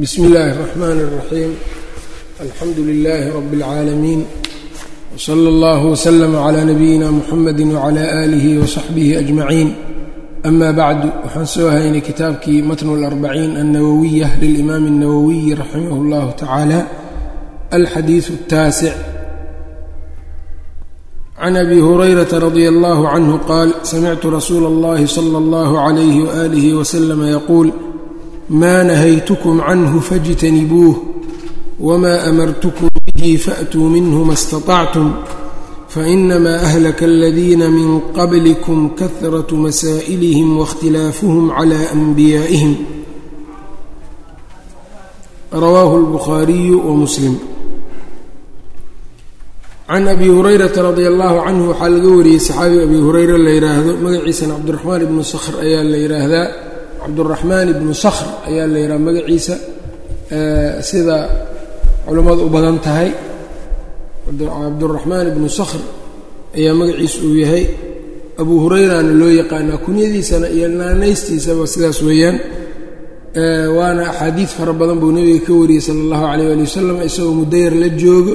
bsmi اllahi الرحmn الرaxيim alxamdu لlh rb العaalamiin wslى اllah وslm عlى nabiyina mxamedi وعlى آlih وصaxbih أجmaعiin ama bacdu waxaan soo haynay kitaabkii matn الأربaciin الnawowiya lilإimaam الnawowiyi raximah اllah tacaalى alxadiiث الtaasic can abi hurayrata radi اllah cnه qaal samictu rasuula اllahi slى اllah عlyh وآlih وslm yquul ma nahaytkm canhu faاjtanibuuh wma amartkm bihi faatuu minhu ma اstaطactum fainama ahlaka اladina min qablikum kahraة masaa'ilihim waاkhtilaafuhm clى أnbiyaئihim rawaahu اlbukhaariyu wmuslim can abi hurayrata radi allahu canhu waxaa laga wariyey saxaabiga abi hureyre la yidhaahdo magaciisana cabdiraxmaan ibnu sakhr ayaa la yidhaahdaa cabduraxmaan ibnu sakhr ayaa la yidhaha magaciisa sida culammadu u badan tahay. Cabduraxmaan ibnu sakhr ayaa magaciisa uu yahay. Abu hurayrana loo yaqaanaa kunyadiisana iyo naanaystiisaba sidaas weeyaan. Waana axaadiid fara badan buu nebiga ka wariyey sala allahu calayh ali wasalam isagoo mudayar la joogo.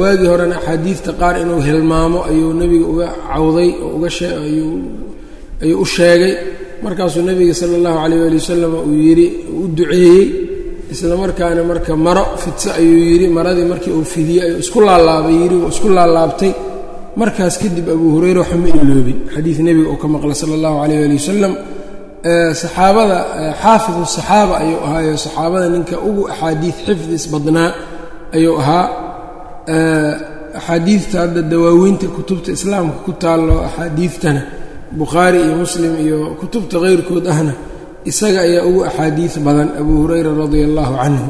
Waagii horena axaadiidta qaar inuu hilmaamo ayuu nebiga uga cawday oo uga ayuu u sheegay markaasuu nebiga sala allahu calayh ali wasalam uu yidhi u duceeyey isla markaana marka maro fidse ayuu yidhi maradii markii uu fidiyey ayuu isku laalaabay yidhi uu isku laalaabtay. Markaas kadib abuu hureyre waxa ma xadiid nebiga uu ka maqlay sala allahu calayh ali wasalam saxaabada xaafidu saxaaba ayuu ahaayo saxaabada ninka ugu axaadiid xifdis badnaa ayuu ahaa. Axaadiidta hadda dawaaweynta kutubta islaamka ku taallo axaadiidtana bukhaari iyo muslim iyo kutubta keyrkood ahna isaga ayaa ugu axaadiid badan abuu hureyra radia allahu canhu.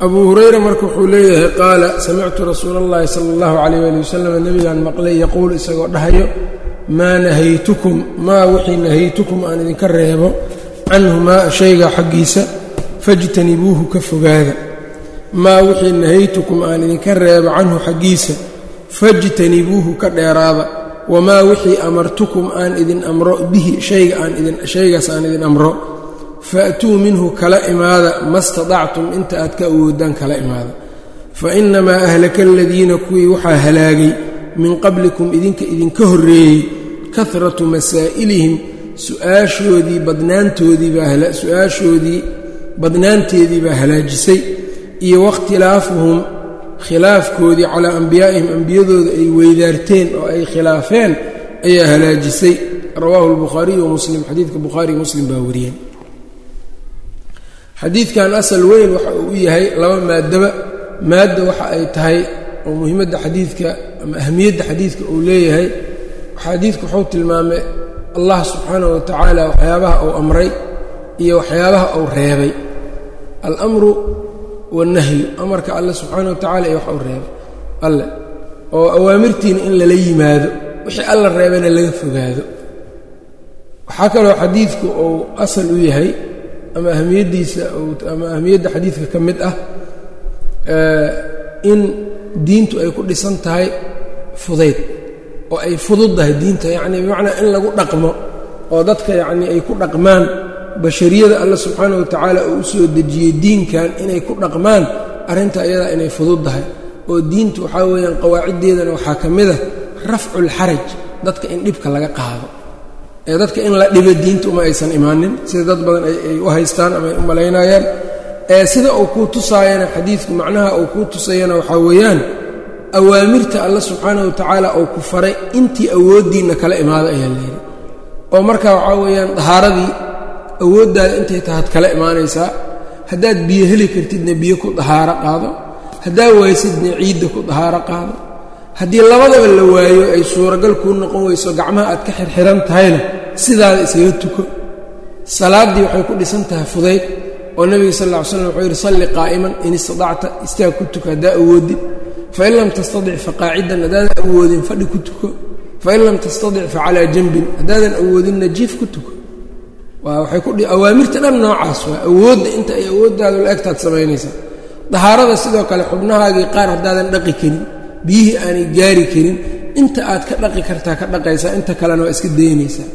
Abuu hureyra marka wuxuu leeyahay qaala samictu rasuula اllahi sala اllahu calayh ali wasalam nebigaan maqlay yaquul isagoo dhahayo maa nahaytukum maa wixii nahaytukum aan idinka reebo canhu maa shayga xaggiisa fajtanibuuhu ka fogaada. Maa wixii nahaytukum aan idinka reebo canhu xaggiisa fajtanibuuhu ka dheeraada wamaa wixii amartukum aan idin amro bihi shaygaas aan idin amro faatuu minhu kala imaada ma staطactum inta aad ka awoodaan kala imaada fainamaa ahlaka aladiina kuwii waxaa halaagay min qablikum idinka idinka horreeyey kahratu masaa'ilihim su'aashoodii badnaantoodiibaasu-aashoodii badnaanteedii baa halaajisay iyo wakhtilaafuhum khilaafkoodii calaa ambiyaa'ihim ambiyadooda ay weydaarteen oo ay khilaafeen ayaa halaajisay. Rawaahu lbukhaariyu wa muslim xadiidka bukhaariy muslim baa wariyeen. Xadiidkan asal weyn waxa uu u yahay laba maadaba. Maadda waxa ay tahay oo muhimadda xadiidka ama ahmiyadda xadiidka uu leeyahay. Xadiidku wuxuu tilmaamay allah subxaanahu wa tacaala waxyaabaha uu amray iyo waxyaabaha uu reebay. Alamru wanahyu amarka alle subxaana wa tacala iyo wax uu reebay alle oo awaamirtiina in lala yimaado wixii alla reebayna laga fogaado waxaa kaloo xadiidku uu asal u yahay ama ahmiyaddiisa ama ahmiyadda xadiidka ka mid ah in diintu ay ku dhisan tahay fudayd oo ay fududdahay diinta yacni bimacnaa in lagu dhaqmo oo dadka yacnii ay ku dhaqmaan bashariyada alla subxaana wa tacaala uu u soo dejiyey diinkan inay ku dhaqmaan arrinta ayadaa inay fududdahay oo diintu waxaa weeyaan qawaaciddeedana waxaa ka mid a rafculxaraj dadka in dhibka laga qaado. Ee dadka in la dhibo diinta uma aysan imaanin sida dad badan ay u haystaan ama ay u malaynayaan. Ee sida uu kuu tusaayana xadiidku macnaha uu kuu tusayana waxaa weeyaan awaamirta alla subxaana wa tacaala uu ku faray intii awooddiinna kala imaado ayaa layidhi oo marka waxaa weeyaan dahaaradii awooddaada intay tahaad kala imaanaysaa. Haddaad biyo heli kartidna biyo ku dahaaro qaado. Haddaa waysidna ciidda ku dahaaro qaado. Haddii labadaba la waayo ay suuragal kuu noqon weyso gacmaha aad ka xirxiran tahayna sidaada isaga tuko. Salaaddii waxay ku dhisan tahay fudayd oo nebiga sal lla ly slam wuxuu yidhi salli qaa'iman in istadacta istaag ku tuko haddaa awoodid fain lam tastadic faqaacidan haddaadan awoodin fadhi ku tuko. Fain lam tastadic fa calaa janbin haddaadan awoodinna jiif ku tuko awaamirta dhan noocaas waa awoodda inta ay awooddaadu la egtaad samaynaysaa dahaarada sidoo kale xubnahaagii qaar haddaadan dhaqi karin biyihii aanay gaari karin inta aad ka dhaqi kartaa ka dhaqaysaa inta kalena waa iska daynaysaa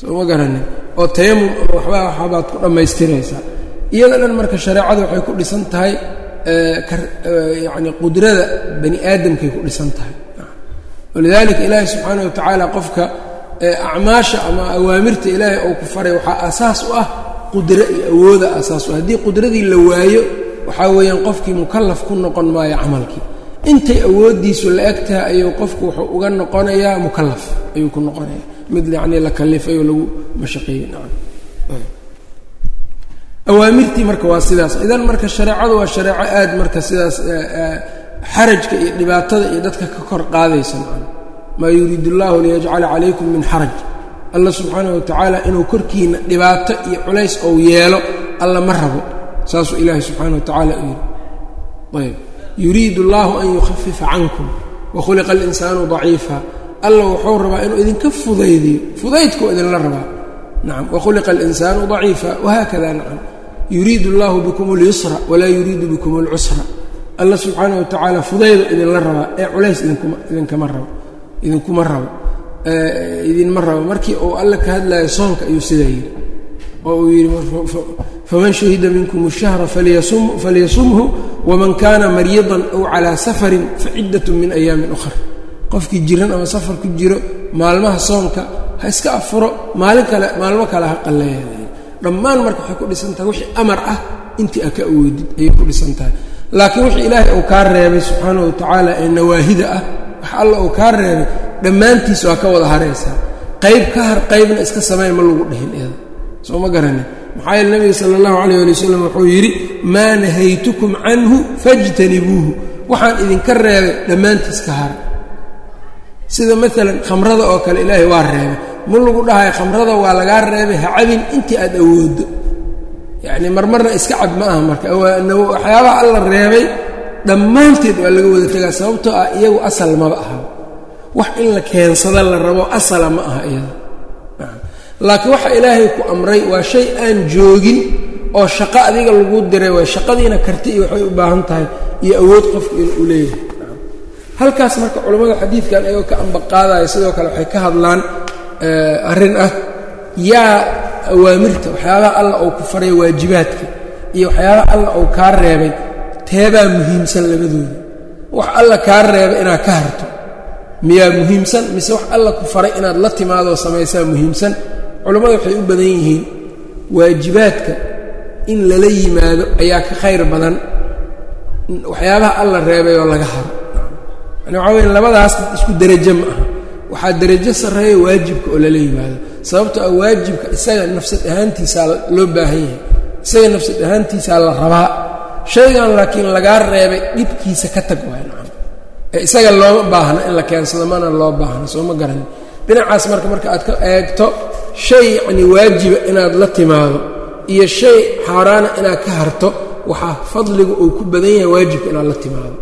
soo ma garanin. Oo tayamum waxbaa waxbaad ku dhammaystiraysaa iyada dhan marka shareecada waxay ku dhisan tahay yacni qudrada bani aadamkay ku dhisan tahay. Walidaalika ilaahi subxaana wa tacaala qofka acmaasha ama awaamirta ilaahay oo ku faray waxaa asaas u ah qudro iyo awooda asaas u ah. Haddii qudradii la waayo waxaa weeyaan qofkii mukallaf ku noqon maayo camalkii. Intay awooddiisu la eg tahay ayuu qofku wuxuu uga noqonayaa mukallaf ayuu ku noqonaya mid yacnii la kallifay oo lagu mashaqeeyey awaamirtii marka waa sidaas. Idan marka shareecadu waa shareeco aad marka sidaas xarajka iyo dhibaatada iyo dadka ka kor qaadaysa maa yuriid اllahu liyajcala calaykum min xaraj allah subxaanaه wa tacaala inuu korkiina dhibaato iyo culays ou yeelo alla ma rabo saasuu ilaahay subxaana wa tacaala u yidhi ayb yuriid اllahu an yukhafifa cankum wakhuliqa اlinsaanu daciifa alla wuxuu rabaa inuu idinka fudaydiyo fudaydkuu idinla rabaa nacam wakhuliqa اlinsaanu daciifa wahaakada nacam yuriid اllahu bikum اlyusra walaa yuriidu bikum اlcusra alla subxaana wa tacaala fudaydu idinla rabaa ee culays idinkama rabo idinkuma rabo. Idinma rabo. Markii uu alle ka hadlayo soonka ayuu sidaa yidhi oo uu yidhi faman shahida minkum الshahra falyasumhu waman kana mariidan aw calaa safarin faciddat min ayaamin ukhar qofkii jiran ama safar ku jiro maalmaha soonka ha iska afuro maalin kale maalmo kale ha qalleeya dhammaan marka waxay ku dhisan tahay wixii amar ah intii a ka awoodid ayay ku dhisan tahay. Laakiin wixii ilaahay uu kaa reebay subxaana wa tacaala ee nawaahida ah wax alla uu kaa reebay dhammaantiis waa ka wada haraysaa. Qayb ka har qaybna iska sameyn ma lagu dhihin iyada soo ma garanin. Maxaa yeele nebiga sala allahu calayh ali wasalam wuxuu yidhi maa nahaytukum canhu fajtanibuuhu. Waxaan idinka reebay dhammaantiis ka har. Sida maalan khamrada oo kale ilaahay waa reebay. Ma lagu dhahayo khamrada waa lagaa reebay ha cabin intii aad awooddo yacni marmarna iska cab ma aha marka. Waxyaabaha alla reebay dhammaanteed waa laga wada tegaa sababtoo ah iyagu asal maba aha. Wax in la keensada la rabo asala ma aha iyada. Laakiin waxa ilaahay ku amray waa shay aan joogin oo shaqo adiga lagu diray waa shaqadiina karti iyo waxay u baahan tahay iyo awood qofku inuu leeyahay. Halkaas marka culammada xadiidkan ayagoo ka ambaqaadaya sidoo kale waxay ka hadlaan arrin ah yaa awaamirta waxyaabaha alla uu ku faray waajibaadka iyo waxyaabaha alla uu kaa reebay teebaa muhiimsan labadooda. Wax alla kaa reebay inaad ka harto. Miyaa muhiimsan? Mise wax alla ku faray inaad la timaadoo samaysaa muhiimsan? Culammada waxay u badan yihiin waajibaadka in lala yimaado ayaa ka khayr badan. Waxyaabaha alla reebay oo laga haro. Yani waxaa weya labadaas isku derajo ma aha. Waxaa derajo sarreeya waajibka oo lala yimaado. Sababto ah waajibka isaga nafsad ahaantiisaa loo baahan yahay. Isaga nafsad ahaantiisaa la rabaa shaygan laakiin lagaa reebay dhibkiisa ka tag waay nacam ee isaga looma baahna in la keensado mana loo baahna soo ma garanin. Dhinacaas marka marka aad ka eegto shay yacni waajiba inaad la timaado iyo shay xaaraana inaad ka harto waxaa fadligu uu ku badan yahay waajibka inaad la timaado.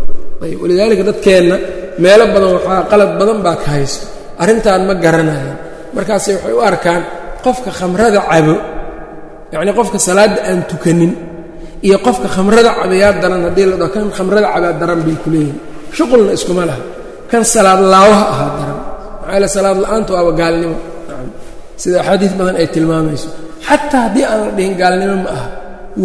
Ayb walidaalika dadkeenna meelo badan waxaa qalad badan baa ka haysto. Arrintan ma garanayaan markaase waxay u arkaan qofka khamrada cabo yacnii qofka salaadda aan tukanin iyo qofka khamrada cabayaa daran haddii la dhaho kan khamrada cabaa daran bay ku leeyihiin shuqulna iskuma laha. Kan salaad laawaha ahaa daran. Maxaa yaele salaad la'aanta waaba gaalnimo? Sida axaadiis badan ay tilmaamayso. Xataa haddii aan la dhihin gaalnimo ma aha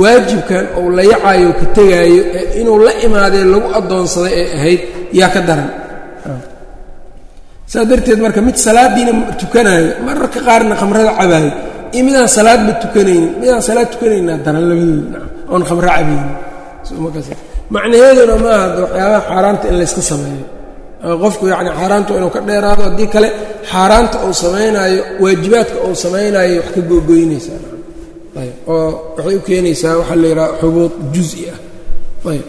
waajibkan ou la yacaayo ka tegaayo ee inuu la imaadee lagu addoonsaday ay ahayd yaa ka daran. Saas darteed marka mid salaaddiina tukanaayo mararka qaarna khamrada cabaayo iyo midaan salaadba tukanaynin. Midaan salaad tukanaynaa daran labadooda oon khamro cabaynin macnaheeduna maaha de waxyaabaha xaaraanta in layska sameeyo. Qofku yacni xaaraanta inuu ka dheeraado haddii kale xaaraanta uu samaynaayo waajibaadka uu samaynaayo wax ka googoynaysaa ayb oo waxay u keenaysaa waxaa la yidhaha xubuud juzi ah. Ayb.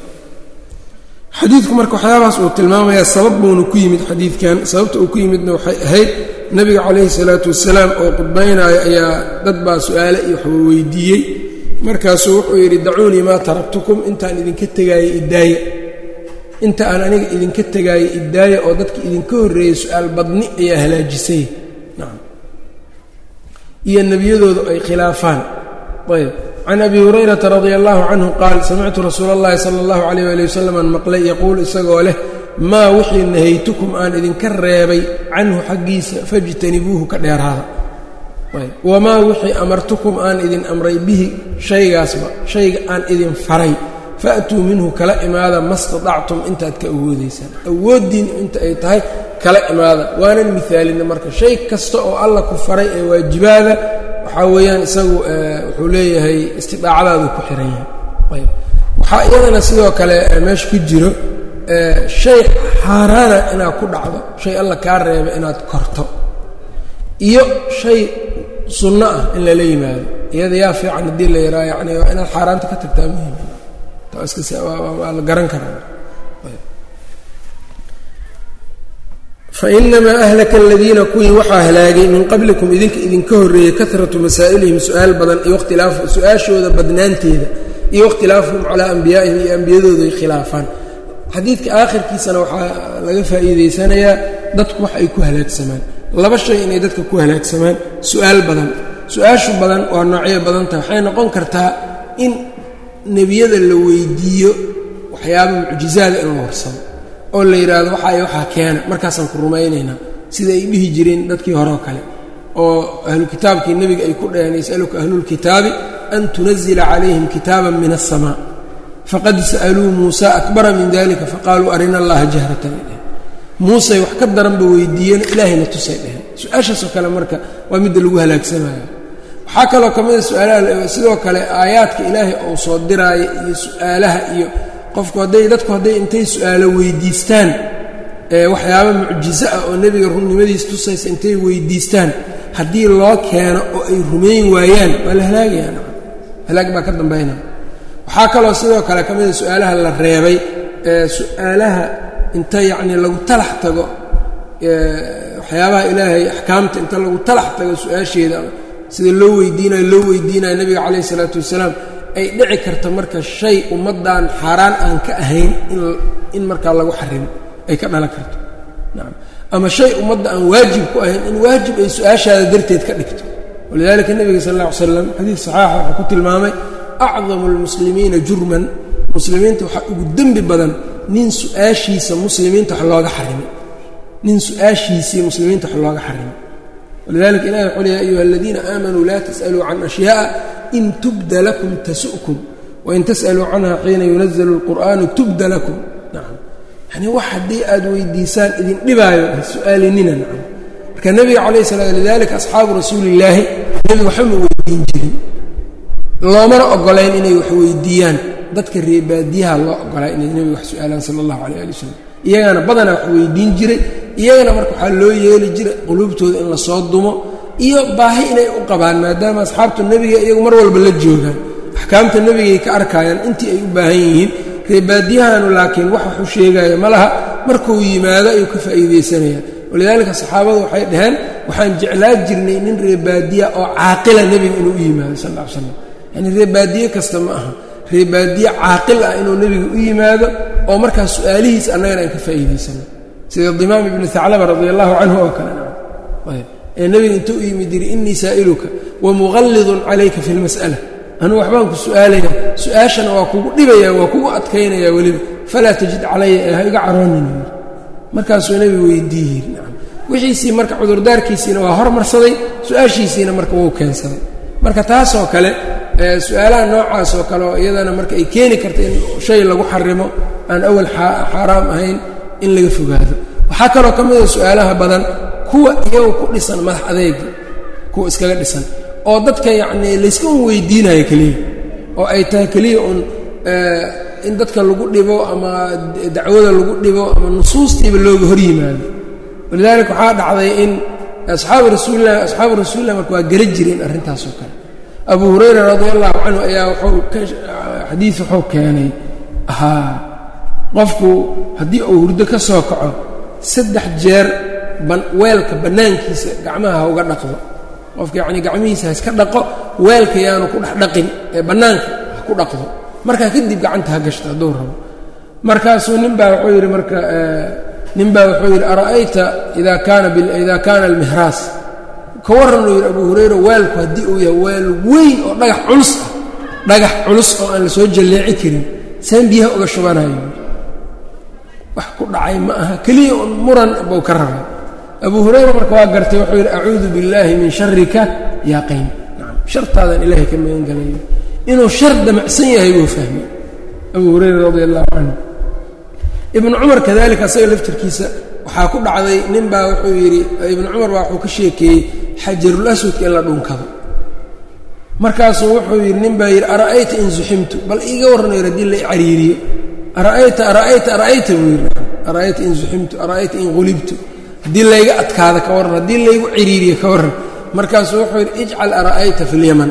Xadiidku marka waxyaabahaas uu tilmaamayaa sabab buuna ku yimid xadiidkan. Sababta uu ku yimidna waxay ahayd nebiga calayhi salaatu wasalaam oo qudbaynaayo ayaa dad baa su'aale iyo waxba weydiiyey markaasuu wuxuu yidhi dacuunii maa taraktukum. Intaan idinka tegaaye iddaaya inta aan aniga idinka tegaayo iddaaya oo dadka idinka horreeyey su'aal badni ayaa halaajisay. Nacam iyo nebiyadoodu ay khilaafaan. Ayb. Can abi hurayrata radia allahu canhu qaal samictu rasuula اllahi sala اllahu alayh ali wasalam aan maqlay yaquul isagoo leh maa wixii nahaytukum aan idinka reebay canhu xaggiisa fajtanibuuhu ka dheeraada wamaa wixii amartukum aan idin amray bihi shaygaasba shayga aan idin faray. Faatuu minhu kala imaada ma staطactum intaad ka awoodaysaan awooddiin inta ay tahay kala imaada. Waanan mihaalina marka shay kasta oo alla ku faray ee waajibaada waxaa weeyaan isagu wuxuu leeyahay istidaacadaadu ku xiran yahay. Waxaa iyadana sidoo kale meesha ku jiro shay xaaraana inaad ku dhacdo shay alla kaa reeba inaad korto. Iyo shay sunno ah in lala yimaado. Iyada yaa fiican haddii la yaraa yani waa inaad xaaraanta ka tagtaa muhiim waa la garan karaa. Fainamaa ahlaka aladiina kuwii waxaa halaagay min qablikum idinka idinka horreeyey karatu masaa'ilihim su'aal badan iyo ikhtilaafu su'aashooda badnaanteeda iyo ikhtilaafuhum calaa anbiyaa'ihim iyo ambiyadooda ay khilaafaan. Xadiidka aakhirkiisana waxaa laga faa'iidaysanayaa dadku wax ay ku halaagsamaan laba shay inay dadka ku halaagsamaan su'aal badan. Su'aashu badan waa noocyo badan tahay. Waxay noqon kartaa in nebiyada la weydiiyo waxyaaba mucjizaada in la warsado oo la yidhaahdo waxaay waxaa keena. Markaasaan ku rumaynaynaa. Sida ay dhihi jireen dadkii horeo kale. Oo ahlu kitaabkii nebiga ay ku dhaheen yasaluka ahlulkitaabi an tunazila calayhim kitaaban min aلsamaa faqad sa'aluu muusa akbara min dalika faqaaluu arina allaha jahratan muusey wax ka daranba weydiiyeen ilaahayna tusay dheheen su'aashaasoo kale marka waa midda lagu halaagsamayo waxaa kaloo ka mida su'aalaha sidoo kale aayaadka ilaahay ou soo diraayo iyo su'aalaha iyo qofku hadday dadku hadday intay su'aalo weydiistaan waxyaaba mucjizo ah oo nebiga runnimadiis tusaysa intay weydiistaan haddii loo keeno oo ay rumayn waayaan waa la halaagayaan halaag baa ka dambaynaya. Waxaa kaloo sidoo kale ka mida su'aalaha la reebay su'aalaha inta yacnii lagu talax tago waxyaabaha ilaahay axkaamta inta lagu talax tago su'aasheeda sida loo weydiinayo loo weydiinayo nebiga calayh isalaatu wasalaam ay dhici karta marka shay ummaddan xaaraan aan ka ahayn in markaa lagu xarimo ay ka dhalan karto. Nacam ama shay ummadda aan waajib ku ahayn in waajib ay su'aashaada darteed ka dhigto. Walidaalika nebiga sal alla ly slam xadiid saxaaxa wuxuu ku tilmaamay acdamu almuslimiina jurman muslimiinta waxaa ugu dembi badan nin su'aashiisa muslimiinta wax looga xarimay nin su'aashiisii muslimiinta wax looga xarimay walidalika ilahi wuxuu le ya ayuha aladiina aamanuu laa tas'aluu can ashyaءa in tubda lakum tasu'kum wain tas'aluu canha xiina yunazalu اlqur'aanu tubda lakum. Nacam yani wax haddii aad weydiisaan idin dhibaayo su'aalinina nacam marka nebiga calayh salam lidalika asxaabu rasuuli illaahi nebiga waxama weydiin jirin loomana ogolayn inay wax weydiiyaan dadka reebaadiyaha loo ogolaa inay nebiga wax su'aalaan sala allahu alay ali wasalam iyagana badanaa wax weydiin jiray iyagana marka waxaa loo yeeli jiray quluubtooda in la soo dumo iyo baahi inay u qabaan maadaama asxaabtu nebiga iyagu mar walba la joogaan axkaamta nebigay ka arkaayaan intii ay u baahan yihiin. Reebaadiyahanu laakiin wax waxu sheegaya ma laha markuu yimaado ayuu ka faa'iidaysanayaan walidaalika saxaabadu waxay dhaheen waxaan jeclaa jirnay nin reebaadiya oo caaqila nebiga inuu u yimaado sal lla ly slam yacni reebaadiye kasta ma aha reebaadiye caaqil ah inuu nebiga u yimaado oo markaas su'aalihiis annagana aan ka faa'iidaysano sida dimaam ibnu haclaba radi allahu canhu oo kale ee nebiga intuu u yimid yidhi innii saa'iluka wa muqallidun calayka fi lmas'ala anuu waxbaan ku su'aalaya su'aashana waa kugu dhibaya waa kugu adkaynaya weliba. Falaa tajid calaya ee ha iga caroonin markaasuu nebigu weydii yidhi nacam wixiisii marka cudurdaarkiisiina waa hormarsaday su'aashiisiina marka wuu keensaday. Marka taasoo kale su'aalaha noocaas oo kale oo iyadana marka ay keeni karta in shay lagu xarimo aan awal xaaraam ahayn in laga fogaado. Waxaa kaloo ka mida su'aalaha badan kuwa iyagu ku dhisan madax adeega kuwa iskaga dhisan oo dadka yacnii layska un weydiinayo keliya oo ay tahay keliya un in dadka lagu dhibo ama dacwada lagu dhibo ama nusuustiiba looga hor yimaado. Walidaalika waxaa dhacday in asxaabu rasuulilah asxaabu rasuulilah marka waa gara jireen arrintaasoo kale abu hurayra radi allahu canhu ayaa wuxuu xadiid wuxuu keenay haa qofku haddii uu hurdo ka soo kaco saddex jeer weelka bannaankiisa gacmaha ha uga dhaqdo. Qofka yacnii gacmihiisa ha iska dhaqo weelka yaanu ku dhex dhaqin ee bannaanka ha ku dhaqdo. Markaa kadib gacanta ha gashto hadduu rabo. Markaasuu nin baa wuxuu yidhi marka nin baa wuxuu yidhi ara'ayta ida kaana almihraas ka warran uu yidhi abu hurayra weelku haddii uu yahay weel weyn oo dhagax culus ah dhagax culus oo aan la jalleeci karin saan biyaha uga shubanayo wax ku dhacay ma aha. Keliya un muran buu ka rabay. Abu hurayra marka waa gartay wuxuu yidhi acuudu billaahi min sharika yaa shartaadan ilaahay ka magan galayo. Inuu shar damacsan yahay buu fahmay. Abu hurayra radia allahu canhu ibnu cumar kadalika asaga laftirkiisa waxaa ku dhacday nin baa wuxuu yidhi ibnu cumar baa wuxuu ka sheekeeyey xajarul aswadka in la dhunkado. Markaasuu wuxuu yidhi nin baa yidhi ara'ayta in zuximtu? Bal iiga warran haddii la cariiriyo. Ara'ayta ara'ayta ara'ayta buu yidhi. Ara'ayta in zuximtu ara'ayta in qulibtu. Haddii layga adkaada ka warran haddii laygu ciriiriyo ka warran. Markaasuu wuxuu yidhi ijcal ara'ayta fi lyaman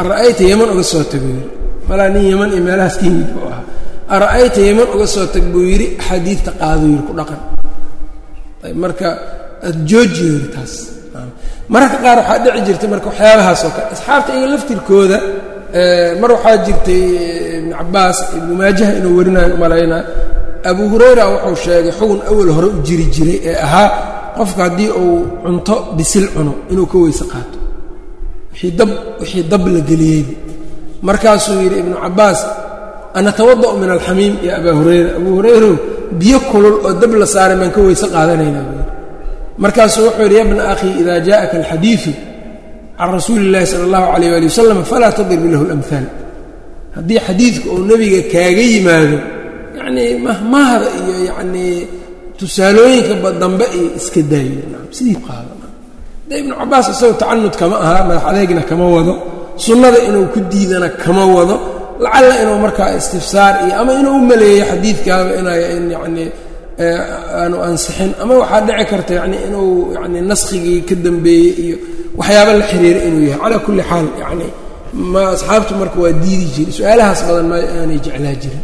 ara'ayta yeman uga soo tag buu yidhi. Malaa nin yeman iyo meelahaas ka yimid buu ahaa. Ara'ayta yeman uga soo tag buu yidhi xadiidta qaaduu yidhi ku dhaqan. Marka aad joojiyo taas mararka qaar waxaa dhici jirtay marka waxyaabahaas oo kale. Asxaabta iyaga laftirkooda mar waxaa jirtay ibnu cabaas ibnu maajaha inuu warinayo umalaynaa abu hurayra wuxuu sheegay xugun awal hore u jiri jiray ee ahaa qofka haddii uu cunto bisil cuno inuu ka weyse qaato. Dab wixii dab la geliyeyba markaasuu yidhi ibnu cabaas anatawada'u min alxamiim ya abaa hurayra. Abuu hurayrow biyo kulul oo dab la saaray baan ka weyse yidhi markaasuu wuxuu yidhi ya bna akhii ida jaءaka alxadiidu can rasuuli اllahi salى اllahu alayh ali wasalam falaa tadrib lahu اlamhaal haddii xadiidka uu nebiga kaaga yimaado yacnii mahmahda iyo yacnii tusaalooyinka dambe iyo iska daayo sidii qaada de ibnu cabaas isagoo tacanud kama aha madax adeegna kama wado sunnada inuu ku diidana kama wado lacalla inuu markaa istifsaar iyo ama inuu u maleeyo xadiidkaaba inay in yacnii aanu ansixin ama waxaa dhici karta yani inuu yani naskigii ka dambeeyey iyo waxyaaba la xiriira inuu yahay. Calaa kulli xaal yani ma asxaabtu marka waa diidi jiri su'aalahaas badan ma aanay jeclaa jirin.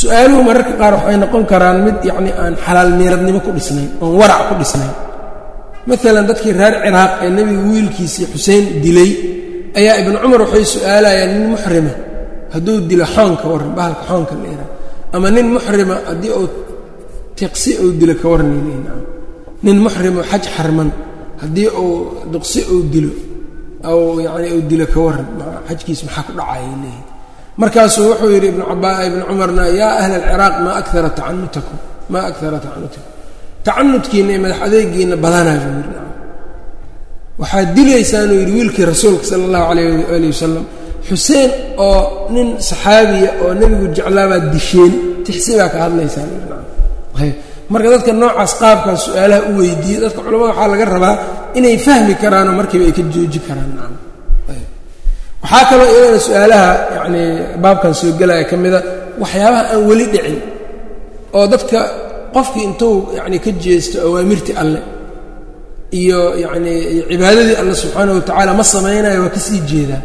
Su'aaluhu mararka qaar waxay noqon karaan mid yacni aan xalaal miiradnimo ku dhisnayn oon warac ku dhisnayn. Maalan dadkii reer ciraaq ee nebiga wiilkiisii xuseen dilay ayaa ibnu cumar waxay su'aalayaan nin muxrima hadduu dilo xoonka warran bahalka xoonka la iraa ama nin muxrima haddii uu tiqsi uu dilo ka warnayleyn nin muxrimo xaj xarman haddii uu duqsi uu dilo aw yacni uu dilo ka warran xajkiis maxaa ku dhacaya markaasuu wuxuu yidhi ibnu caba ibnu cumarna yaa ahla alciraaq maa akara tacanutakum maa akara tacanutakum tacanudkiinna madax adeegiinna badanaa waxaad dilaysaanuu yidhi wiilkii rasuulka sala allahu calayh ali wasalam xuseen oo nin saxaabiya oo nebigu jeclaabaad disheen. Tixsi baa ka hadlaysaan. Marka dadka noocaas qaabkaas su'aalaha u weydiiye dadka culamada waxaa laga rabaa inay fahmi karaanoo markiiba ay ka jooji karaan. Waxaa kaloo iyadana su'aalaha yacnii baabkan soo gelaya ka mida waxyaabaha aan weli dhicin oo dadka qofkii intuu yacni ka jeesto awaamirtii alleh iyo yacnii cibaadadii alle subxaanahu watacaala ma samaynayo waa ka sii jeedaa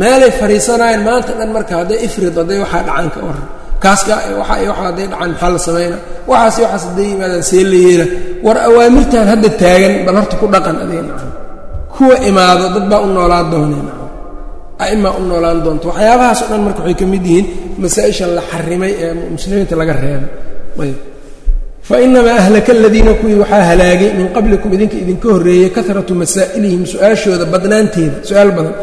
meelay fariisanaayeen maanta dhan marka hadday ifrid hadday waxaa dhacaan ka waran war awaamirtan hadda taagan bal horta ku dhaqan imaado dad baa u dhan marka waxay ka yihiin masaa-ishan la xarimay ee muslimiinta laga reebay ayb fa inamaa ahlaka aladiina kuwii waxaa halaagay min qablikum idinka idinka horreeyey karatu masaa'ilihim su'aashooda badan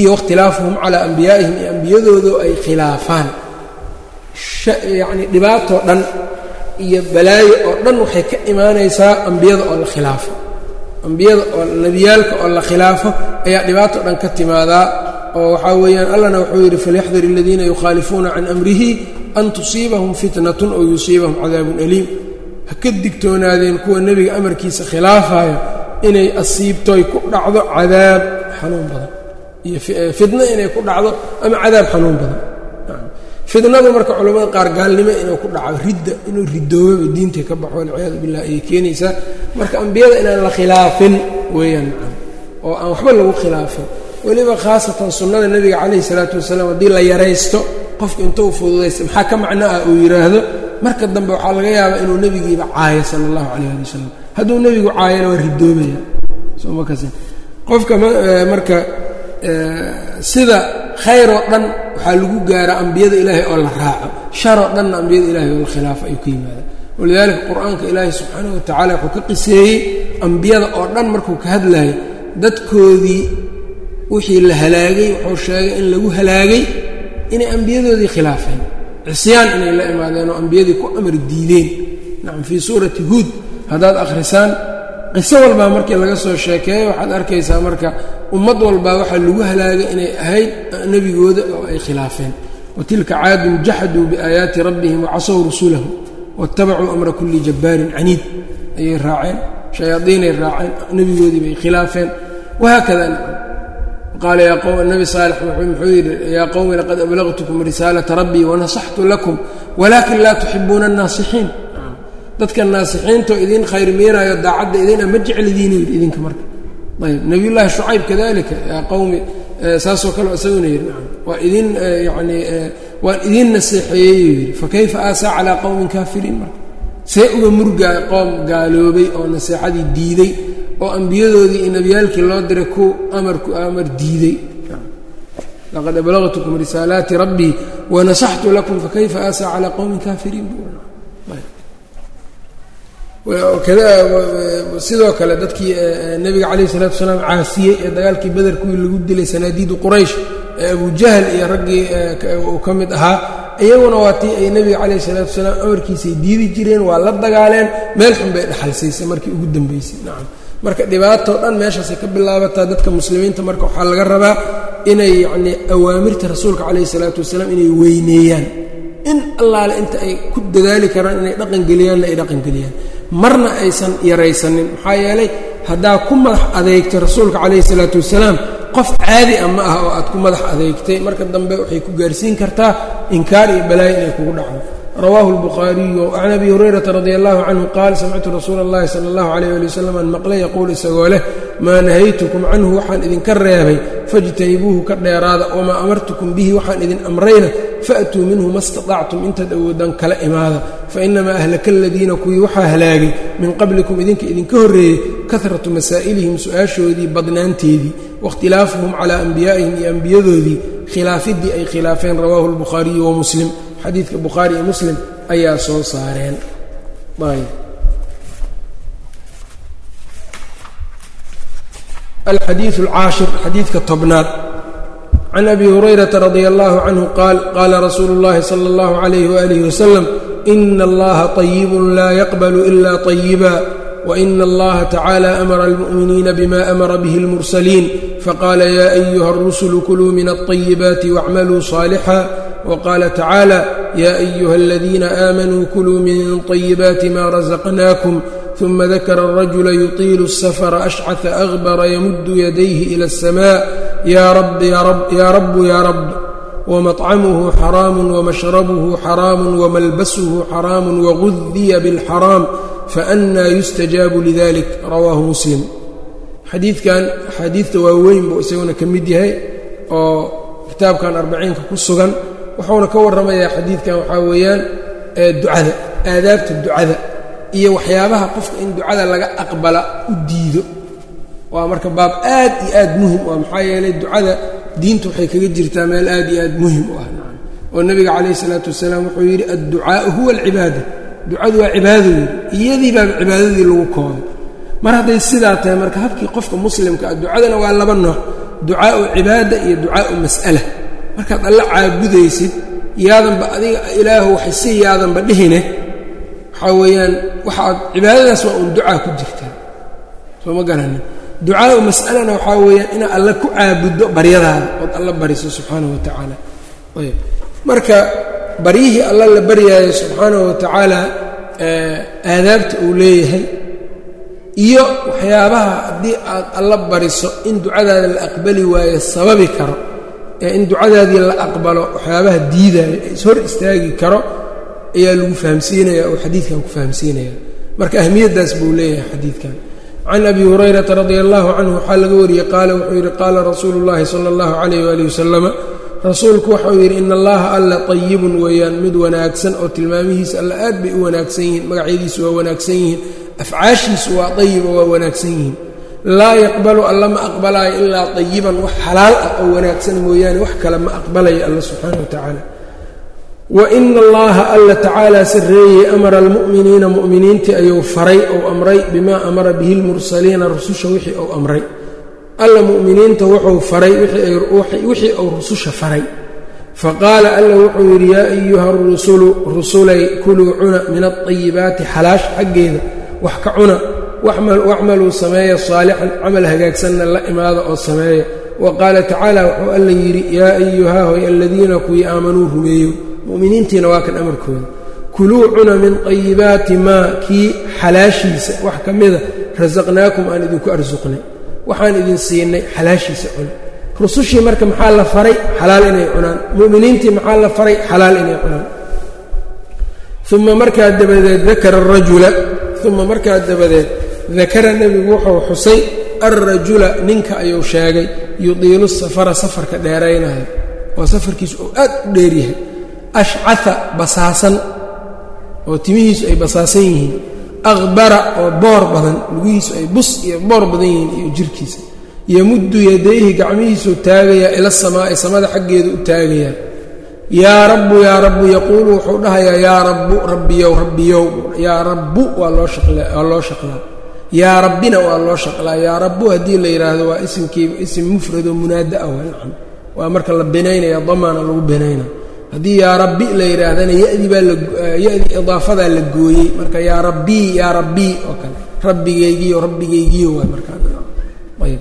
iyo wakhtilaafuhum calaa ambiyaa'ihim iyo ambiyadoodu ay khilaafaan. Yacni dhibaatoo dhan iyo balaayo oo dhan waxay ka imaanaysaa ambiyada oo la khilaafo. Ambiyada oo nebiyaalka oo la khilaafo ayaa dhibaatoo dhan ka timaadaa oo waxaa weeyaan allana wuxuu yidhi falyaxdar aladiina yukhaalifuuna can amrihi an tusiibahum fitnatun ow yusiibahum cadaabun aliim. Ha ka digtoonaadeen kuwa nebiga amarkiisa khilaafaayo inay asiibtoy ku dhacdo cadaab xanuun badan iyo fitno inay ku dhacdo ama cadaab xanuun badan. Fitnadu marka culamada qaar gaalnimo inuu ku dhaco ridda inuu ridooboba diintay ka baxo walciyaadu billah ayay keenaysaa. Marka ambiyada inaan la khilaafin weeyaan oo aan waxba lagu khilaafin. Weliba khaasatan sunnada nebiga calayhi salaatu wasalaam haddii la yaraysto qofka intuu fududaysta maxaa ka macno ah uu yidhaahdo marka dambe waxaa laga yaabaa inuu nebigiiba caayo sala allahu calayh ali wasalam hadduu nebigu caayana waa ridoobaya somakas qofka marka sida khayr oo dhan waxaa lagu gaaraa ambiyada ilaahay oo la raaco. Sharoo dhanna ambiyada ilahay oo la khilaafo ayuu ka yimaada walidaalika qur'aanka ilaahay subxaanahu watacala wuxuu ka qiseeyey ambiyada oo dhan markuu ka hadlayo dadkoodii wixii la halaagay wuxuu sheegay in lagu halaagay inay ambiyadoodii khilaafeen. Cisyaan inay la imaadeen oo ambiyadii ku amar diideen. Nacam fii suurati huud haddaad akhrisaan qiso walbaa markii laga soo sheekeeyo waxaad arkaysaa marka ummad walbaa waxaa lagu halaagay inay ahayd nebigooda oo ay khilaafeen. Watilka caadun jaxaduu biaayaati rabbihim wacasow rasulahu waاtabacuu amra kulli jabbaarin caniid. Ayay raaceen shayaadiinay raaceen nebigoodii bay khilaafeen wahaakada qaala nabi saalex muxuu yidhi yaa qowmi laqad ablaqtukum risaalata rabbii wanasaxtu lakum walaakin laa tuxibuuna annaasixiin. Dadka naasixiintoo idiin khayr miiraayo daacadda idin ah ma jeclidiinu yidhi idinka marka ayb nabiyullaahi shucayb kadalika yaa qowmi saasoo kale isaguna yidhi waa idin yani waan idin naseexeeyey yidhi. Fakayfa aasaa calaa qowmin kaafiriin marka see uga murgaa qoom gaaloobay oo naseexadii diiday oo ambiyadoodii iyo nebiyaalkii loo diray ku amarku amar diiday. Laqad ablagtukum risaalaati rabbii wanasaxtu lakum fakayfa aasaa calaa qowmin kaafiriin sidoo kale dadkii nebiga calayh salatu wasalaam caasiyey ee dagaalkii beder kuwii lagu dilay sanaadiidu quraysh ee abujahl iyo raggii uu ka mid ahaa iyaguna waa tii ay nebiga calayh salatu wasalaam amarkiisay diidi jireen waa la dagaaleen. Meel xun bay dhaxalsiisay markii ugu dambeysay. Nacam marka dhibaatoo dhan meeshaasay ka bilaabataa dadka muslimiinta marka waxaa laga rabaa inay yacnii awaamirta rasuulka calayhi salaatu wasalaam inay weyneeyaan. In allaale inta ay ku dadaali karaan inay dhaqangeliyaanna ay dhaqangeliyaan marna aysan yaraysanin. Maxaa yeelay haddaa ku madax adeegtay rasuulka calayhi salaatu wasalaam qof caadi a ma ah oo aad ku madax adeegtay. Marka dambe waxay ku gaarsiin kartaa inkaar iyo balaayo inay kugu dhaco rawaahu lbukhaariyu can abi hurayrata radi allahu canhu qaal samictu rasuul allahi sala allahu calayh ali wasalam aan maqlay yaquul isagoo leh maa nahaytukum canhu waxaan idinka reebay fajtanibuuhu ka dheeraada wamaa amartukum bihi waxaan idin amrayna faatuu minhu ma staطactum intaad awoodaan kala imaada fainamaa ahlaka aladiina kuwii waxaa halaagay min qablikum idinka idinka horreeyey kahratu masaa'ilihim su-aashoodii badnaanteedii waاkhtilaafuhum calaa anbiyaa'ihim iyo ambiyadoodii khilaafidii ay khilaafeen rawaahu اlbukhaariyu wa muslim xadiidka bukhaari iyo muslim ayaa soo saareen alxadiiث اlcaashir xadiidka tobnaad can abi hurayrata radi allahu canhu qaal qaala rasuulu اllahi salى اllahu عalayh walih wasalam ina allaha طayibun laa yaqblu ila طayiba waina allaha tacala amara almu'miniina bima amara bih اlmursaliin faqala ya ayuha اrusulu kuluu min الطayibaati wاcmaluu صaalixا wqaala tacaala ya ayuha aladiina aamanuu kuluu min طayibaati ma razaqnaakum ثuma dakara الrajula yuطiilu الsafra ashcaثa aغbara yamuddu yadayhi ilى الsmاء ya rabu ya rab wmaطcamuhu xaraamu wmashrabuhu xaraamu wmalbasuhu xaraamu wgudiya bاlxaraam faأna yustajaabu lidalik rawaahu muslim xadiidkan axaadiidta waaweyn buu isaguna ka mid yahay oo kitaabkan arbaciinka ku sugan wuxuuna ka warramayaa xadiidkan waxaa weeyaan ducada aadaabta ducada iyo waxyaabaha qofka in ducada laga aqbala u diido. Waa marka baab aad iyo aad muhiim u ah. Maxaa yeelay ducada diinta waxay kaga jirtaa meel aad iyo aad muhiim u ah. Oo nebiga calayhi salaatu wasalaam wuxuu yidhi adducaau huwa alcibaada. Ducadu waa cibaado yidhi iyadii baaba cibaadadii lagu koobay. Mar hadday sidaa tahay marka habkii qofka muslimka ah ducadana waa laba nooc. Ducaau cibaada iyo ducaau mas'ala. Markaad alla caabudaysid yaadanba adiga ilaahu waxay si yaadanba dhihine waxaa weeyaan waxaad cibaadadaas waa uun ducaa ku jirtaa soo ma garanin ducaau mas'alana waxaa weeyaan inaad alla ku caabuddo baryadaada ood alla bariso subxaanahu wa tacaala. Ayb marka baryihii alla la baryaayo subxaanahu wa tacaala aadaabta uu leeyahay iyo waxyaabaha haddii aad alla bariso in ducadaada la aqbali waayo sababi karo in ducadaadii la aqbalo waxyaabaha diidaayo ee ishor istaagi karo ayaa lagu fahamsiinaya oo xadiidkan ku fahamsiinaya. Marka ahmiyaddaas buu leeyahay xadiidkan. Can abi hurayrata radi allahu canhu waxaa laga wariyey qaala wuxuu yidhi qaala rasuulu llahi sala allahu calayh waali wasalama rasuulku waxau yidhi in allaha alla tayibun weeyaan mid wanaagsan oo tilmaamihiisa alla aad bay u wanaagsan yihiin magacyadiisu waa wanaagsan yihiin afcaashiisu waa ayiba waa wanaagsan yihiin. Laa yaqbalu alla ma aqbalaayo ilaa tayiban wax xalaal ah oo wanaagsan mooyaane wax kale ma aqbalayo alla subxaana wa tacaala wa ina allaha alla tacaala sarreeyey amara almu'miniina mu'miniintii ayuu faray ou amray bimaa amara bihi lmursaliina rususha wixii ou amray. Alla mu'miniinta wuxuu faray wixii uu rususha faray. Faqaala alla wuxuu yidhi yaa ayuha rusulu rusulay kuluu cuna min alطayibaati xalaash xaggeeda. Wax ka cuna wacmaluu sameeya saalixan camal hagaagsanna la imaada oo sameeya. Wa qaala tacaala wuxuu alla yidhi yaa ayuhaahoy aladiina kuwii aamanuu rumeeyo mu'miniintiina waa kan amarkooda kuluu cuna min qayibaati maa kii xalaashiisa. Wax ka mida rasaqnaakum aan idinku arsuqnay waxaan idin siinay xalaashiisa cuna rusushii marka maxaa la faray? Xalaal inay cunaan. Mu'miniintii maxaa la faray? Xalaal inay cunaan. Uma markaa dabadeed dakara arajula uma markaa dabadeed dakara nebigu wuxuu xusay alrajula ninka ayuu sheegay yudiilu safara safarka dheeraynayo. Oo safarkiisu uu aad u dheeryahay ashcaa basaasan oo timihiisu ay basaasan yihiin aqbara oo boor badan lugihiisu ay bus iyo boor badan yihiin iyo jirkiisa yamuddu yadayhi gacmihiisuu taagayaa ila samaa'i samada xaggeedu u taagayaa yaa rabbu yaa rabbu yaquulu wuxuu dhahayaa yaa rabbu rabbiyow rabbiyow yaa rabbu waa loo waa loo shaqlaa yaa rabbina waa loo shaqlaa yaa rabbu haddii la yidhaahdo waa isimkii isim mufradoo munaada ah waa marka la binaynaya damaana lagu binaynaya haddii yaa rabbi la yidhaahdana yadi baa layadi idaafadaa la gooyey. Marka yaa rabbii yaa rabbii oo kale. Rabbigaygiyo rabbigaygiyo waay markaayb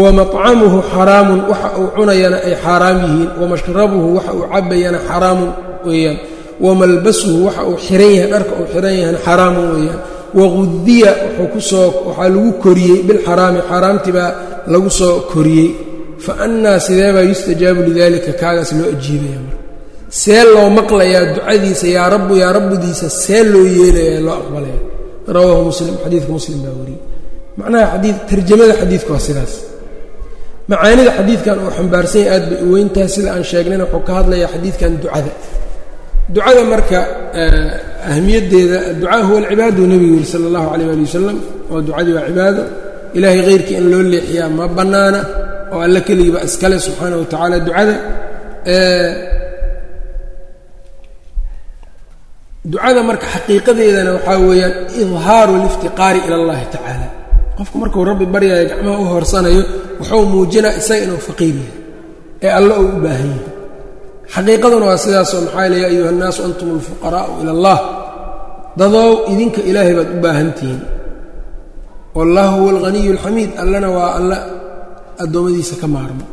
wamطcamuhu xaraamun waxa uu cunayana ay xaaraam yihiin. Wamashrabuhu waxa uu cabayana xaraamun weeyaan. Wamalbasuhu waxa uu xihan yahay dharka uu xihan yahana xaraamun weeyaan. Waqudiya wuxuu ku soo waxaa lagu koriyey bilxaraami xaaraamtii baa lagu soo koriyey. Fa annaa sideebaa yustajaabu lidalika kaagaas loo ajiibaya marka see loo maqlayaa ducadiisa yaa rabbu yaa rabbudiisa see loo yeelaya loo aqbalaya rawaahu muslim xadiidka muslim baa wariyey macnaha xadii tarjamada xadiidka waa sidaas. Macaanida xadiidkan uu xambaarsan yahay aad bay u weyntahay sida aan sheegnayna wuxuu ka hadlayaa xadiidkan ducada. Ducada marka ahmiyaddeeda adducaa huwa alcibaadu nebigu yidhi sala allahu calayh ali wasalam oo ducadii waa cibaado ilaahay khayrkii in loo leexiyaa ma bannaana oo alle keligiiba iskale subxaana wa tacaala ducada ducada marka xaqiiqadeedana waxaa weeyaan idhaaru liftiqaari ila allahi tacaala. Qofku markuu rabbi baryayo gacmaha u horsanayo wuxuu muujinaa isaga inuu faqiir yahay ee alle uu u baahan yahay. Xaqiiqaduna waa sidaasoo maxaa le ya ayuha annaasu antum alfuqaraa'u ila allah. Dadow idinka ilaahay baad u baahan tihiin. Wallahu huwa alghaniyu alxamiid allana waa alle addoommadiisa ka maarmo.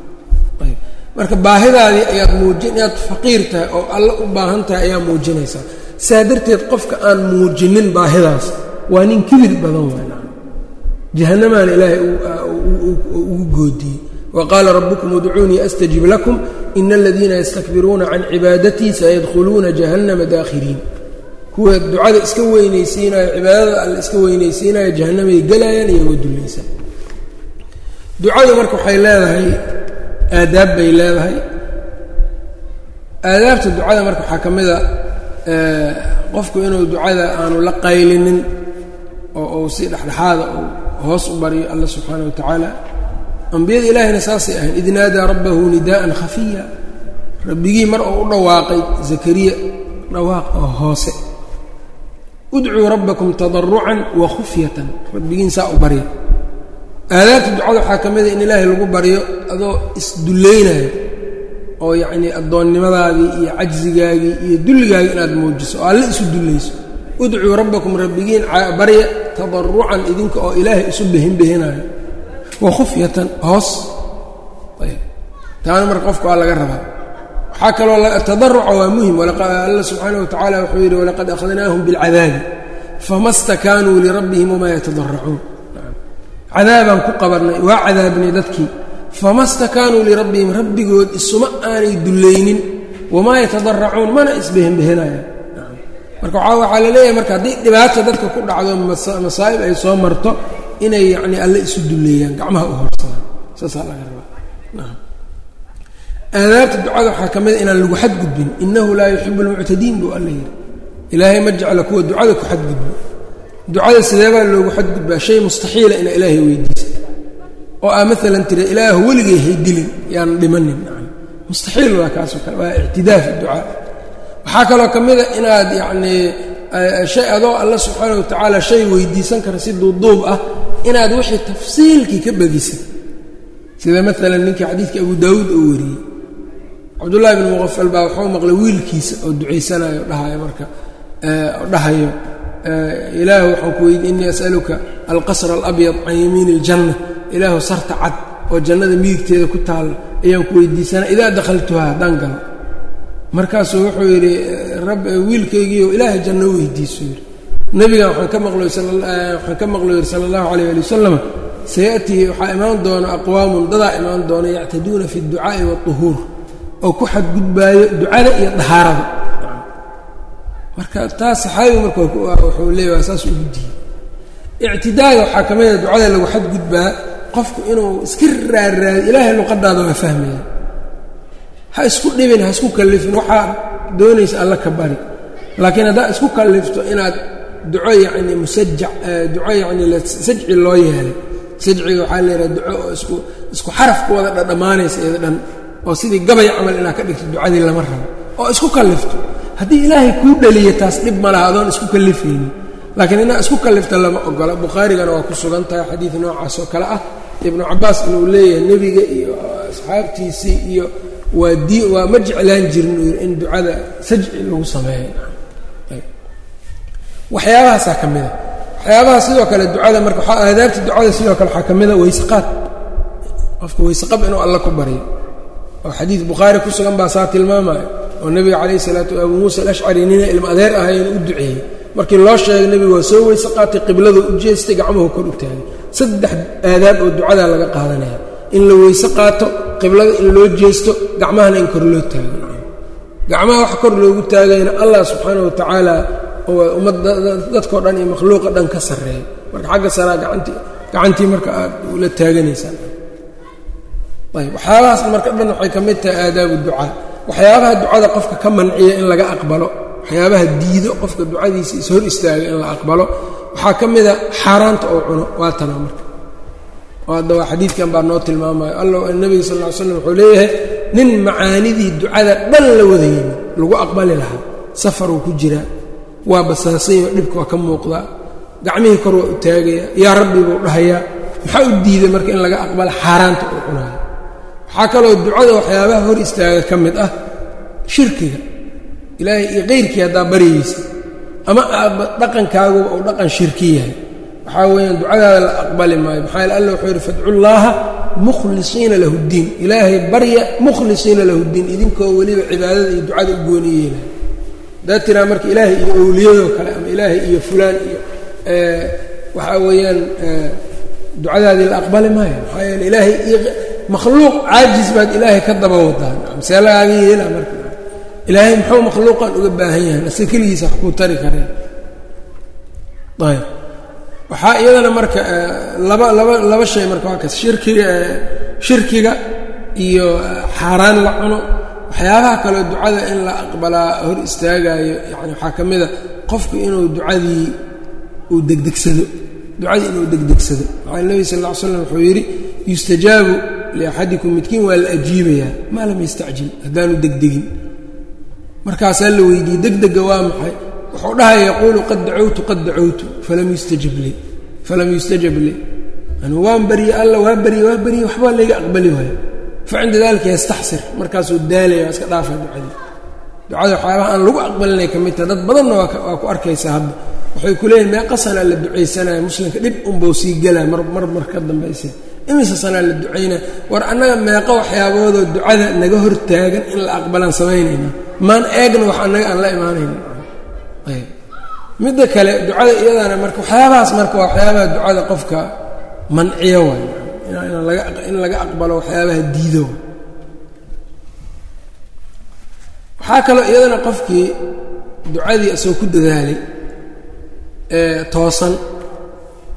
Marka baahidaadii ayaad muujin inaad faqiir tahay oo alle u baahan tahay ayaa muujinaysaa saa darteed qofka aan muujinin baahidaas waa nin kibir badan waana jahannamaana ilaahay ugu goodiyey. Wa qaala rabbukum udcuunii astajib lakum ina aladiina yastakbiruuna can cibaadatii sayadkhuluuna jahannama daakhiriin. Kuwa ducada iska weynaysiinayo cibaadada alle iska weynaysiinayo jahannamay gelaayaan iyagoo dullaysa ducadu marka waxay leedahay aadaab bay leedahay. Aadaabta ducada marka waxaa ka mid a qofku inuu ducada aanu la qaylinin oo uu si dhexdhexaada uu hoos u baryo alla subxaana wa tacaala ambiyada ilaahayna saasay ahayn id naadaa rabbahu nidaa'an khafiya. Rabbigii mar oo u dhawaaqay zakariya dhawaaq oo hoose udcuu rabbakum tadarucan wa khufyatan. Rabbigiin saa u barya aadaabta ducada waxaa ka mida in ilaahay lagu baryo adoo isdullaynayo oo yacnii addoonnimadaadii iyo cajzigaagii iyo dulligaagii inaad muujiso oo alle isu dullayso. Udcuu rabbakum rabbigiin barya tadarucan idinka oo ilaahay isu behinbehinayo wa khufyatan hoos. Ayb. Taana marka qofka waa laga rabaa. Waxaa kaloo tadaruca waa muhiim alla subxaana wa tacala wuxuu yidhi walaqad akhadnaahum bilcadaabi fama stakaanuu lirabbihim wamaa yatadaracuun cadaabaan ku qabanay waa cadaabnay dadkii fama stakaanuu lirabbihim rabbigood isuma aanay dullaynin wamaa yatadaracuun mana isbehenbehenayaan marka waxaa la leeyahay marka haddii dhibaata dadka ku dhacdo masaa'ib ay soo marto inay yacnii alle isu dulleeyaan gacmaha u horsadaan saasaa laga rabaa aadaabta ducada waxaa ka mida inaan lagu xadgudbin innahu laa yuxibu almuctadiin buu alla yidhi ilaahay ma jecla kuwa ducada ku xadgudbo ducada sideebaa loogu xadgudbaa shay mustaxiila inaa ilaahay weydiisa oo aa maalan tiri ilaahu weligay haydilin yaan dhimanin. Mustaxiil waa kaasoo kale waa ictidaa fi ducaa. Waxaa kaloo ka mida inaad yacnii shay adoo alla subxaana wa tacaala shay weydiisan kara si duubduub ah inaad wixii tafsiilkii ka badisid sida maalan ninkii xadiidkii abu daawuud oo wariyey. Cabdullaahi bn muqafal baa wuxuu maqlay wiilkiisa oo ducaysanayo dhahayo marka oo dhahayo ilaahu waxaan ku weydi innii as'aluka alqasra alabyad can yamiini iljanna ilaahu sarta cad oo jannada midigteeda ku taalla ayaan ku weydiisanaa idaa dakhaltuhaa haddaan galo markaasuu wuxuu yidhi rab wiilkaygiio ilaahay janno weydiisu yidhi. Nebigan waxaan ka maqlo waxaan ka maqlo yidhi sala allahu calayh ali wasalam sayatii waxaa imaan doona aqwaamun dadaa imaan doona yactaduuna fi adducaa'i waatuhuur oo ku xadgudbaayo ducada iyo dahaarada. Marka taas saxaabigu marka wuxuu leeya waa saas ugu diiyey ictidaaga waxaa ka mida ducada lagu xadgudbaa qofku inuu iska raarraado ilaahay luqadaada waa fahmaya ha isku dhibin ha isku kallifin waxaa doonaysa alla ka bari. Laakiin haddaa isku kallifto inaad duco yacni musajac duco yacni sajci loo yeelay sajciga waxaa leedaha duco oo isku isku xaraf ku wada dhadhammaanaysa iyada dhan oo sidii gabay camal inaad ka dhigto ducadii lama rabo. Oo isku kallifto. Haddii ilaahay kuu dhaliya taas dhib ma adoon isku kallifaynin laakiin inaad isku kallifta lama ogola. Bukhaarigana waa ku sugan tahay xadiid noocaas oo kale ah ibnu cabaas inuu leeyahay nebiga iyo asxaabtiisii iyo waa dii waa ma jeclaan jirin uu yidhi in ducada sajci lagu sameeyo. Waxyaabahaasaa ka mida. Waxyaabaha sidoo kale ducada marka aadaabta ducada sidoo kale waxaa ka mida weyseqaad qofka weyseqab inuu alla ku baryo oo xadiid bukhaari ku sugan baa saa tilmaamaya oo nebiga calayhi salaatu abuu muusa alashcari nina ilma adeer ahayeen u duceeyey. Markii loo sheegay nebigu waa soo weyse qaatay qibladu u jeestay gacmuhu kor u taagay saddex aadaab oo ducadaa laga qaadanaya. In la weyse qaato qiblada in loo jeesto gacmahana in kor loo taago. Gacmaha wax kor loogu taagayna allah subxaana wa tacaala ummad dadkao dhan iyo makhluuqa dhan ka sarreeya. Marka xagga saraa gacantii gacantii marka aad ula taaganaysaan waxyaabahaas marka dhan waxay ka mid tahay aadaabu ducaa waxyaabaha ducada qofka ka manciya in laga aqbalo waxyaabaha diido qofka ducadiisa is hor istaaga in la aqbalo waxaa ka mida xaaraanta oo cuno waa tana marka. Oo hadda xadiidkan baa noo tilmaamayo alla nebiga sal ll ly slam wuxuu leeyahay nin macaanidii ducada dhan la wada yimid lagu aqbali lahaa safaruu ku jiraa waa basaasayoo dhibka waa ka muuqdaa gacmihii kor waa u taagayaa yaa rabbi buu dhahayaa. Maxaa u diiday marka in laga aqbalo xaaraanta uu cunaayo waxaa kaloo ducada waxyaabaha hor istaaga ka mid ah shirkiga. Ilaahay iyo qayrkii haddaa baryaysa ama aaba dhaqankaaguba uu dhaqan shirki yahay. Waxaa weeyaan ducadaada la aqbali maayo. Maxaa yaele alla wuxuu yidhi fadcullaaha mukhlisiina lahu ddiin ilaahay barya mukhlisiina lahu ddiin idinkoo weliba cibaadada iyo ducada u gooni yeelaya haddaad tiraa marka ilaahay iyo owliyadoo kale ama ilaahay iyo fulaan iyo waxaa weeyaan ducadaadii la aqbali maayo. Maxaa yeele ilaahay makhluuq caajis baad ilaahay ka daba wadaan see lagaaga yeela ilaahay muxuu makhluuqan uga baahan yahay? Ase keligiisa wax kuu tari kareen ayb waxaa iyadana marka laba laba laba shay marka waa shirkiga shirkiga iyo xaaraan la cuno. Waxyaabaha kaleo ducada in la aqbalaa hor istaagaayo yani waxaa ka mida qofku inuu ducadii uu degdegsado. Ducadii inuu degdegsado. Maxaa nebi sal ll ly slam wuxuu yidhi yustajaabu liaxadikum midkiin waa la ajiibayaa. Maa lam yastacjil haddaanu degdegin markaasaa la weydiiyey degdega waa maxay? Wuxuu dhahaya yaquulu qad dacowtu qad dacowtu falam yustajib lii falam yustajab lii anu waan barye alla waa barye waa barye waxbaa layga aqbali waayo. Fa cinda yastaxsir markaasuu daalaya waa iska dhaafa ducadii. Ducada waxyaabaha aan lagu aqbalinay ka mid taha dad badanna waa ku arkaysaa hadda. Waxay ku leeyihiin meeqa sanaa la ducaysanaya muslimka dhib unbau sii gelaa mar mar mar ka dambaysa imise sanaa la ducaynaya war annaga meeqa waxyaaboodoo ducada naga hor taagan in la aqbalaan samaynayna maan eegna wax annaga aan la imaanayna midda kale ducada iyadana marka waxyaabahaas marka waa waxyaabaha ducada qofka manciyo waay in laga aqbalo waxyaabaha diido. Waxaa kaloo iyadana qofkii ducadii asagoo ku dadaalay toosan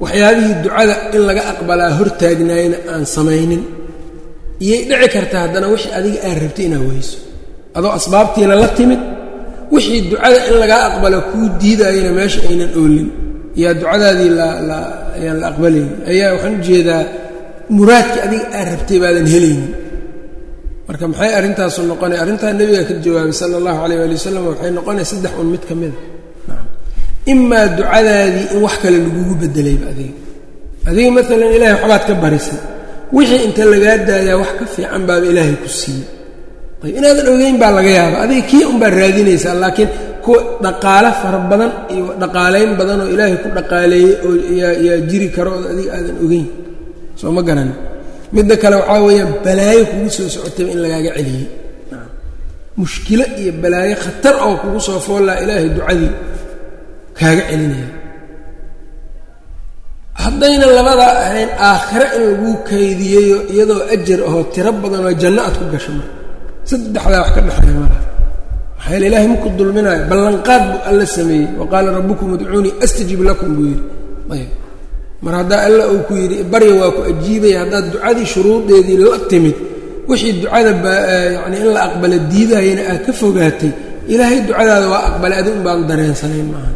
waxyaabihii ducada in laga aqbalaa hortaagnaayna aan samaynin. Iyay dhici karta haddana wixii adiga aad rabtay inaad weyso. Adoo asbaabtiina la timid wixii ducada in lagaa aqbalo kuu diidaayana meesha aynan oolin. Yaa ducadaadii ayaan la aqbalaynin ayaa waxaan u jeedaa muraadkii adiga aad rabtay baadan helaynin. Marka maxay arrintaasu noqonay? Arrintaa nebiga ka jawaabay sala allahu calayh waali wasalam waxay noqonay saddex un mid ka mida imaa ducadaadii in wax kale lagugu bedelayba adiga. Adiga maalan ilaahay waxbaad ka barisay wixii inta lagaa daayaa wax ka fiican baaba ilaahay ku siiyey. Ayb inaadan ogeyn baa laga yaaba adiga kii unbaa raadinaysaa laakiin kuwa dhaqaale fara badan iyo dhaqaalayn badan oo ilaahay ku dhaqaaleeyey oo yaa jiri karo oo adiga aadan ogeyn. Soo ma garan. Midda kale waxaa weeyaan balaayo kugu soo socotayba in lagaaga celiyey. Mushkilo iyo balaayo khatar oo kugu soo foollaa ilaahay ducadii kaaga celinaya. Haddayna labadaa ahayn aakhiro in laguu kaydiyeyo iyadoo ajar ahoo tiro badan oo janno aad ku gasho marka saddexdaa wax ka dhexeeya malaha maxaa yeele ilahay maku dulminaayo ballanqaad buu alla sameeyey. Wa qaala rabbukum udcuunii astajib lakum buu yidhi. Ayb mar haddaa alla uu ku yidhi barya waa ku ajiibaya haddaad ducadii shuruudeedii la timid wixii ducada yacni in la aqbala diidayana aad ka fogaatay ilaahay ducadaada waa aqbalay adi baan dareensanayn maaha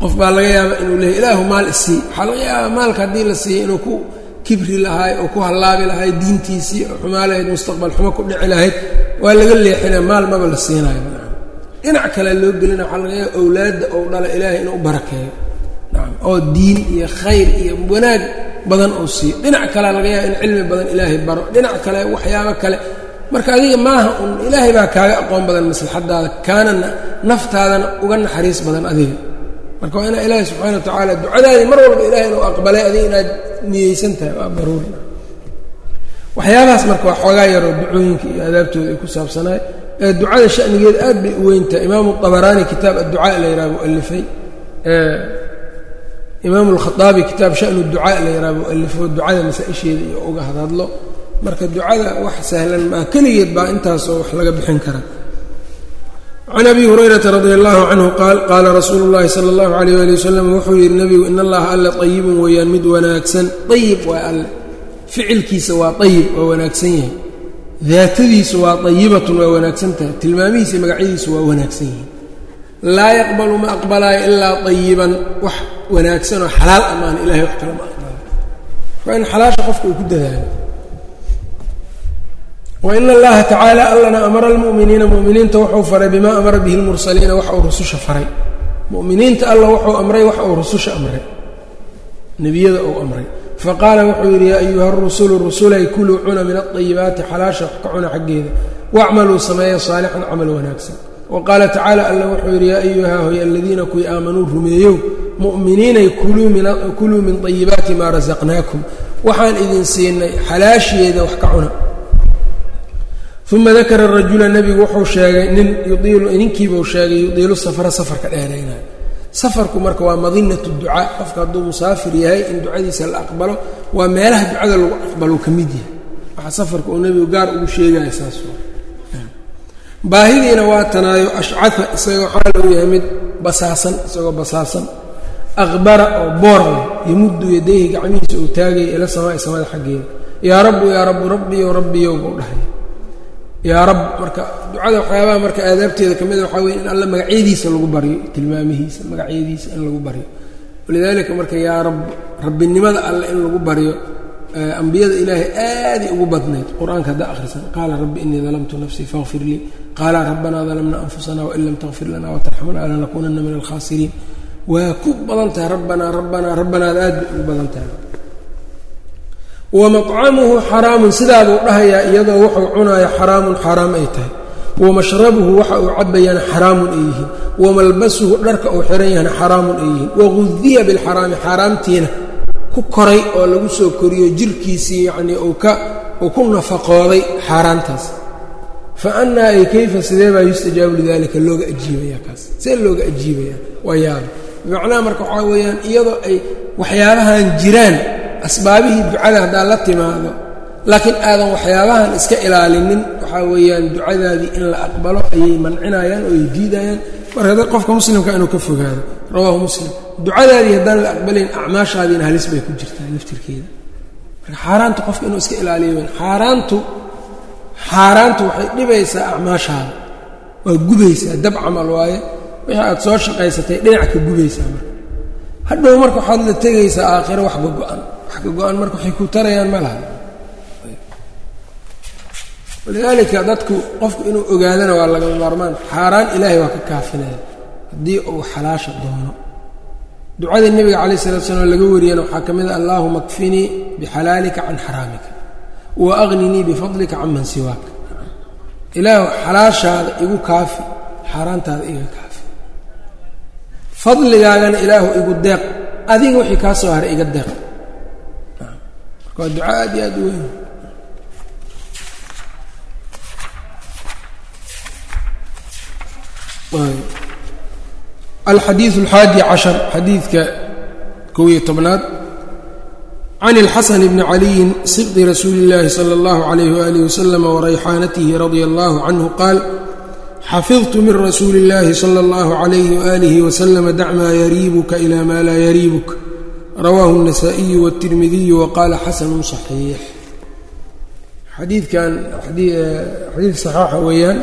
qof baa laga yaabaa inuu leehay ilaahu maal isii waxaa laga yaabaa maalka haddii la siiya inuu ku kibri lahaay oo ku hallaabi lahayd diintiisii oo xumaa lahayd mustaqbal xumo ku dhici lahayd waa laga leexinaya maal maba la siinayo. Dhinac kale loo gelina waxaa laga yaaba owlaadda ou dhala ilaahay inuu barakeeyo. Nacam oo diin iyo khayr iyo wanaag badan uu siiyo dhinac kalea laga yaaba in cilmi badan ilaahay baro. Dhinac kale waxyaabo kale. Marka adiga maaha un ilaahay baa kaaga aqoon badan maslaxadaada kaanana naftaadana uga naxariis badan adiga marka waa inaa ilaahay subxana wa tacaala ducadaadii mar walba ilahay inuu aqbalay adiga inaad niyeysan tahay waa baruuri waxyaabahaas marka waa xoogaa yaroo ducooyinka iyo adaabtooda ay ku saabsanaay. Ee ducada shanigeeda aad bay u weyntahay imaamu abaraani kitaab adducaa la yidhaha buu alifay imaamu alkhaaabi kitaab shanu ducaa la yidhaha buu alifo ducada masaa-isheeda iyo uga hadhadlo marka ducada wax sahlan maa keligeed baa intaasoo wax laga bixin kara can abi hurayrata radi allahu canhu qaal qaala rasuulu llahi sala allahu alayh ali wasalam wuxuu yidhi nebigu in allaha alle ayibun weeyaan mid wanaagsan ayib waa alle ficilkiisa waa ayib waa wanaagsan yahay daatadiisu waa ayibatun waa wanaagsan tahay tilmaamihiisa magacyadiisu waa wanaagsan yihiin laa yaqbalu ma aqbalaayo ilaa ayiban wax wanaagsan oo xalaal amaan ilahay wax kale ma aqbalo waa in xalaasha qofka uu ku dadaalo wain allaha tacaala allana amara almu'miniina mu'miniinta wuxuu faray bimaa amara bihi lmursaliina wax uu rususha faray. Mu'miniinta alla wuxuu amray wax uu rususha amray. Nebiyada uu amray. Faqaala wuxuu yidhi yaa ayuha rusulu rusulay kuluu cuna min aayibaati xalaasha wax ka cuna xaggeeda. Wacmaluu sameeya saalixan camal wanaagsan. Wa qaala tacaala alla wuxuu yidhi yaa ayuha hoy aladiina kuwii aamanuu rumeeyow mu'miniinay kuluu min ayibaati maa rasaqnaakum waxaan idin siinay xalaasheeda wax ka cuna uma dakara rajula nebigu wuxuu sheegay nin yuiilu ninkiibuu sheegay yudiilu safara safarka dheeraynayo safarku marka waa madinatu ducaa qofka hadduu musaafir yahay in ducadiisa la aqbalo waa meelaha ducada lagu aqbalo ka mid yahay. Waxa safarka uu nebigu gaar ugu sheegaya saas baahidiina waa tanaayo ashcaa isagoo xaal uu yahay mid basaasan isagoo basaasan. Aqbara oo boor leh yamuddu yadayhi gacmihiisa uu taagaya ila samaai samada xaggeeda. Yaa rabbu yaa rabbu rabbiyow rabbiyow buu dhahay yaa rab marka ducada waxyaabaha marka aadaabteeda ka mida waxaa weye in alla magacyadiisa lagu baryo tilmaamihiisa magacyadiisa in lagu baryo walidaalika marka yaa rab rabbinimada alle in lagu baryo ambiyada ilaahay aaday ugu badnayd. Qur'aanka haddaa akhrisan qaala rabbi inii dalamtu nafsii faغfir lii. Qaala rabbanaa dalamna anfusana wain lam takfir lana watarxamna lanakuunana min alkhaasiriin waa ku badan tahay rabbanaa rabbanaa rabbanaada aad bay ugu badan tahay wamaطcamuhu xaraamun sidaabuu dhahayaa iyadoo wuxuu cunaayo xaraamun xaaraam ay tahay. Wamashrabuhu waxa uu cabayaana xaraamun ay yihiin. Wamalbasuhu dharka uu xihan yahana xaraamun ay yihiin. Wagudiya bilxaraami xaaraamtiina ku koray oo lagu soo koriyo jirkiisii yacnii uu ku nafaqooday xaaraantaas fa annaa ay kayfa sidee baa yustajaabu lidalika looga ajiibaya kaas? See looga ajiibaya waa yaaba bimacnaha marka waxaa weeyaan iyadoo ay waxyaabahan jiraan asbaabihii ducada haddaad la timaado laakiin aadan waxyaabahan iska ilaalinin. Waxaa weeyaan ducadaadii in la aqbalo ayay mancinayaan oo ay diidayaan. Marka qofka muslimka inuu ka fogaado rawaahu muslim ducadaadii haddaan la aqbalayn acmaashaadiina halis bay ku jirtaa laftirkeeda. Marka xaaraanta qofka inuu iska ilaaliyo xaaraantu xaaraantu waxay dhibaysaa acmaashaada waa gubaysaa dab camal waaye. Wixii aad soo shaqaysatay dhinac ka gubaysaa marka. Hadhow marka waxaad la tegaysaa aakhiro wax gogo-an wax go-an marka waxay ku tarayaan ma laha. Walidaalika dadku qofku inuu ogaadana waa lagama maarmaan. Xaaraan ilaahay waa ka kaafinaya haddii uu xalaasha doono. Ducadii nebiga calayi salatu slam laga wariyana waxaa ka mid a allaahuma kfinii bixalaalika can xaraamika wa aqninii bifadlika can man siwaaka. Ilaahu xalaashaada igu kaafi xaaraantaada iga kaafi. Fadligaagana ilaahu igu deeq. Adiga wixii kaa soo haray iga deeq waa duca aad iyo aad u weyn alxadiiث الxaadi caشhar xadiidka kow iyo tobnaad can الxaسن بn عaliyi sibdi rasuuli الlahi slى الlaه عalيh وآlih وsلم وrayxaanatihi radي الlah عanه qaal xafidtu min rasuuli الlahi slى الlaه عalayh وآlih وsلم dac ma yariibuka إlى ma laa yariibuk rawaahu النasائiyu والتirmidiyu وqaala xasn صaxiix xadiidkan xadiid صaxaaxa weeyaan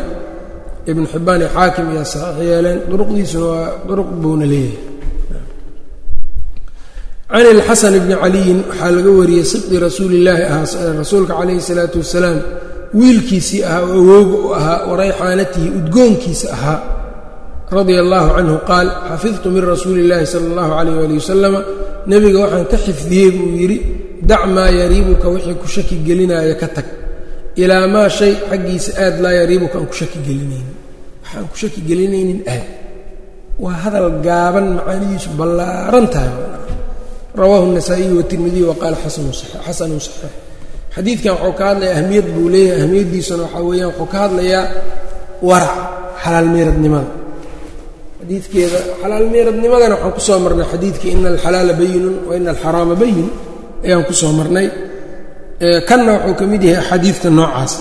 ibn xibaan iyo xaakim ayaa saxiix yeeleen duruqdiisuna waa duruq buuna leeyahay can ilxasan bni caliyin waxaa laga wariyey sibdi rasuulillaahi ahaa rasuulka calayhi salaatu wasalaam wiilkiisii ahaa oo awooga u ahaa warayxaanatihi udgoonkiisa ahaa radia allaahu canhu qaal xafidtu min rasuuli illaahi sala allahu calayh ali wasalama nebiga waxaan ka xifdiyey buu yidhi dac maa yariibuka wixii ku shaki gelinaya ka tag ilaa maa shay xaggiisa aad laa yariibuka aan ku shaki gelinaynin waxaan ku shaki gelinaynin aad waa hadal gaaban macaanidiisu ballaaran tahay rawaahu النasaaئiyu wالtirmidiy waqaala xasanu صaxiix xadiidkan wuxuu ka hadlaya ahmiyad buu leeyahay ahmiyaddiisuna waxaa weeyaan wuxuu ka hadlayaa warac xalaal meeradnimada xadiidkeeda xalaal meeradnimadana waxaan ku soo marnay xadiidkii ina alxalaala bayinun wa ina alxaraama bayin ayaan ku soo marnay. Kanna wuxuu ka mid yahay axaadiidta noocaas.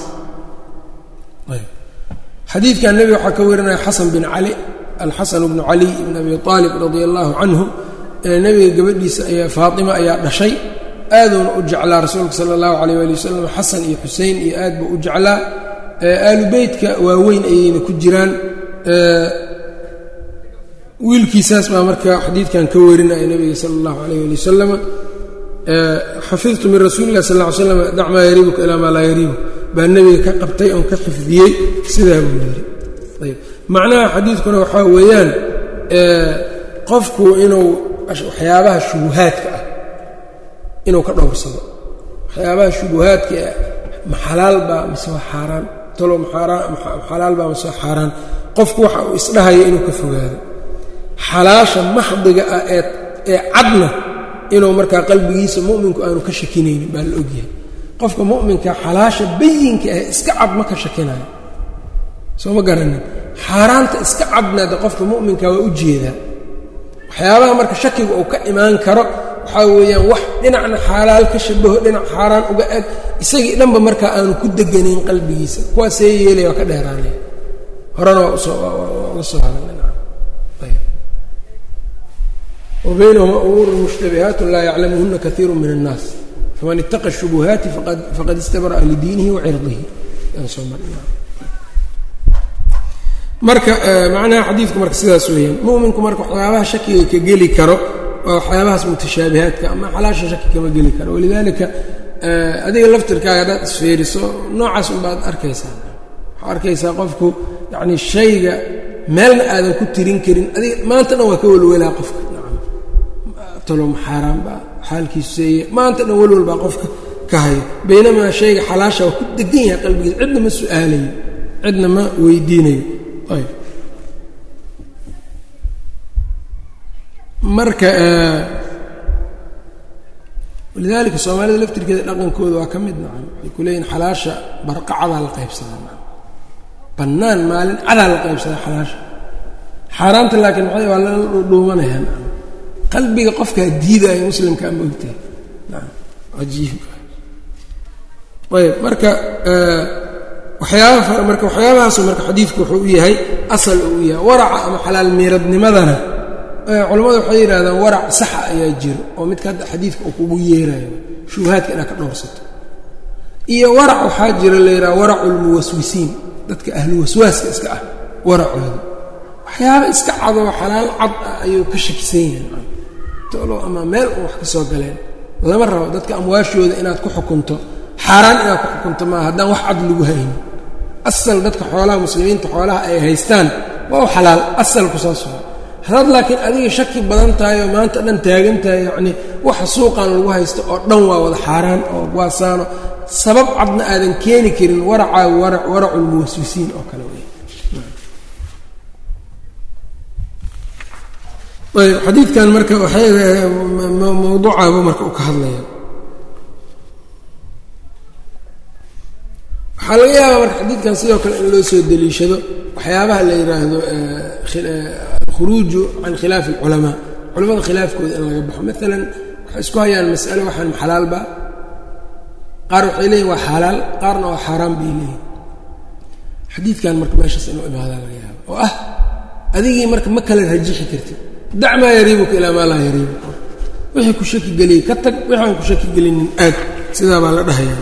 Xadiidkan nebiga waxaa ka warinaya xasan bin cali alxasan bnu cali bn abi aalib radia allahu canhu nebiga gabadhiisa ayaa faatima ayaa dhashay aaduuna u jeclaa rasuulka sala allahu calayh ali wasalam xasan iyo xusein iyo aad buu u jeclaa. Aalu beytka waaweyn ayayna ku jiraan wiilkiisaas baa marka xadiidkan ka warinaya nebiga sala allahu calayh ali wasalam xafidtu min rasuuli illah sal ly slam dac maa yariibuka ilaa maa laa yariibuk. Baa nebiga ka qabtay oon ka xifdiyey sidaa buu yidhi. Ayb macnaha xadiidkuna waxaa weeyaan qofku inuu waxyaabaha shubuhaadka ah inuu ka dhowrsado. Waxyaabaha shubuhaadka ma xalaal baa mise waa xaaraan talo xalaal baa mise waa xaaraan. Qofku waxa uu isdhahayo inuu ka fogaado xalaasha maxdiga ah ee ee cadna inuu markaa qalbigiisa mu'minku aanu ka shakinaynin baa la ogyahay qofka mu'minka xalaasha bayinka ah iska cad ma ka shakinayo. Soo ma garanin? Xaaraanta iska cadna de qofka mu'minka waa u jeedaa. Waxyaabaha marka shakiga uu ka imaan karo waxaa weeyaan wax dhinacna xaalaal ka shabaho dhinac xaaraan uga eg isagii dhanba markaa aanu ku deganayn qalbigiisa. Kuwaasee yeelaya waa ka dheeraanaya. Horena waa uga soo hadalay wabaynahuma umuur mushtabihaat laa yaclamuhuna kaiiru min annaas faman itaqa shubuhaati faqad istabra'a lidiinihi wacirdihi marka macnaha xadiidku marka sidaas weeyaan muminku marka waxyaabaha shakiga ka geli karo waa waxyaabahaas mutashaabihaadka ama xalaasha shaki kama geli karo walidaalika adiga laftirkaaga haddaad isfiiriso noocaas unbaad arkaysaa waxaa arkaysaa qofku yacni shayga meelna aadan ku tirin karin adiga maanta dhan waa ka welwelaa qofka nacam talo maxaaraan baa xaalkiisu seeye. Maanta dhan welwel baa qofka ka hayo. Baynamaa shayga xalaasha ku degan yahay qalbigiisa cidna ma su'aalayo. Cidna ma weydiinayo. Marka walidaalika soomaalida laftirkeeda dhaqankooda waa ka mid nacam waxay ku xalaasha barqacadaa la qaybsadaa. Bannaan maalin cadaa la qaybsadaa xalaasha. Xaaraanta laakiin waa lala dhuumanayaa. nacam qalbiga qofkaa diidaayo muslimkaa ma ogtahay nacam cajiib. Ayb marka waxyaaba marka waxyaabahaasu marka xadiidku wuxuu u yahay asal uu u yahay waraca ama xalaal miiradnimadana culammadu waxay yidhahdaan warac saxa ayaa jiro oo midka hadda xadiidka uu kugu yeerayo shubahaadka inaad ka dhowrsato. Iyo warac waxaa jira la yidhaha waracu dadka ahlu waswaaska iska ah waracooda. Waxyaaba iska cadoo xalaal cad ah ayuu ka shakisan yahay tolo ama meel un wax ka soo galeen. Lama rabo dadka amwaashooda inaad ku xukunto. Xaaraan inaad ku xukunto maaha. Haddaan wax cad lagu haynin asal dadka xoolaha muslimiinta xoolaha ay haystaan waa u xalaal. Asalku saas waa haddaad laakiin adiga shaki badan tahay oo maanta dhan taagan tahay yacnii waxa suuqan lagu haysto oo dhan waa wada xaaraan oo waasaano sabab cadna aadan keeni karin waracaa waracu lmuwaswisiin oo kale wey ayb xadiidkan marka waxay mawduucaaba marka u hadlaya waxaa laga yaabaa marka xadiidkan sidoo kale in loo soo deliishado waxyaabaha la yidhaahdo alkhuruuju can khilaafi alculamaa. Culamada khilaafkooda in laga baxo. Maalan waxay isku hayaan mas'ale waxaan xalaalba qaar waxay leeyihiin waa xalaal. Qaarna waa xaaraan bay leeyihiin xadiidkan marka meeshaas inuu imaadaa laga yaaba oo ah adigii marka ma kala rajixi kartid dac maa yariibuka ilaa maa laa yariibuka wixii ku shaki geliyey ka tag wixi aan ku shaki gelinin aad. Sidaa baa la dhahaya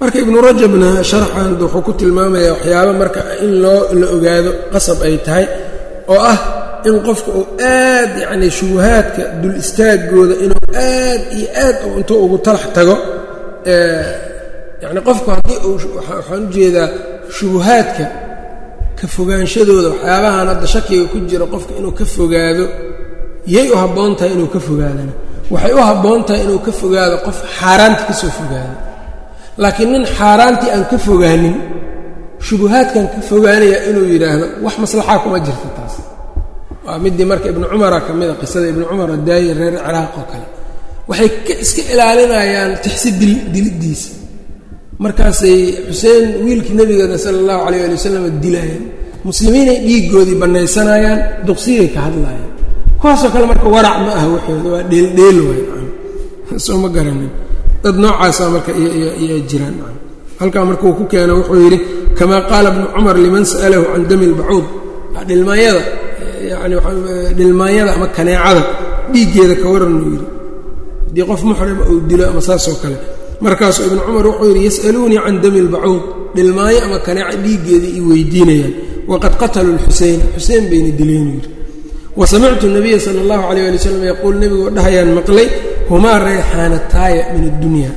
marka ibnu rajabna sharxan wuxuu ku tilmaamayaa waxyaaba marka in loo la ogaado qasab ay tahay oo ah in qofka uu aad yacni shubuhaadka dul istaagooda inuu aad iyo aad intuu ugu talax tago yacni qofku haddii uu waxaan u jeedaa shubuhaadka ka fogaanshadooda waxyaabahan hadda shakiga ku jira qofka inuu ka fogaado yay u habboon tahay inuu ka fogaadana. Waxay u habboon tahay inuu ka fogaado qof xaaraanta ka soo fogaado. Laakiin nin xaaraantii aan ka fogaanin shubuhaadkan ka fogaanaya inuu yidhaahdo wax maslaxaa kuma jirta taas. Waa midii marka ibnu cumara ka mida qisada ibnu cumar adaayi reer ciraaq oo kale. Waxay iska ilaalinayaan tixsi diliddiisa markaasay xuseen wiilkii nabigeena sala allahu calayh ali wasalam dilayaan muslimiinay dhiiggoodii bannaysanayaan duqsiyay ka hadlaayaan kuwaasoo kale marka warac ma aha waxooda waa dheeldheel waay soo ma garanin. Dad noocaasa marka iyaa jiraan halkaa marka uu ku keeno wuxuu yidhi kamaa qaala bnu cumar liman sa'alahu can dami lbacuud dhilmaanyada yani dhilmaanyada ama kaneecada dhiiggeeda ka waran uu yidhi. Haddii qof muxrima uu dilo ama saasoo kale markaasuu ibnu cumar wuxuu yidhi yas'aluunii can dami lbacuud dhilmaanyo ama kaneeca dhiiggeeda i weydiinayaan. Waqad qataluu lxuseyn xuseen bayna dileynuu yidhi. Wa samictu nabiya sala allahu calayh ali wasalam yaquul nebigoo dhahayaan maqlay humaa rayxaanataaya min addunya.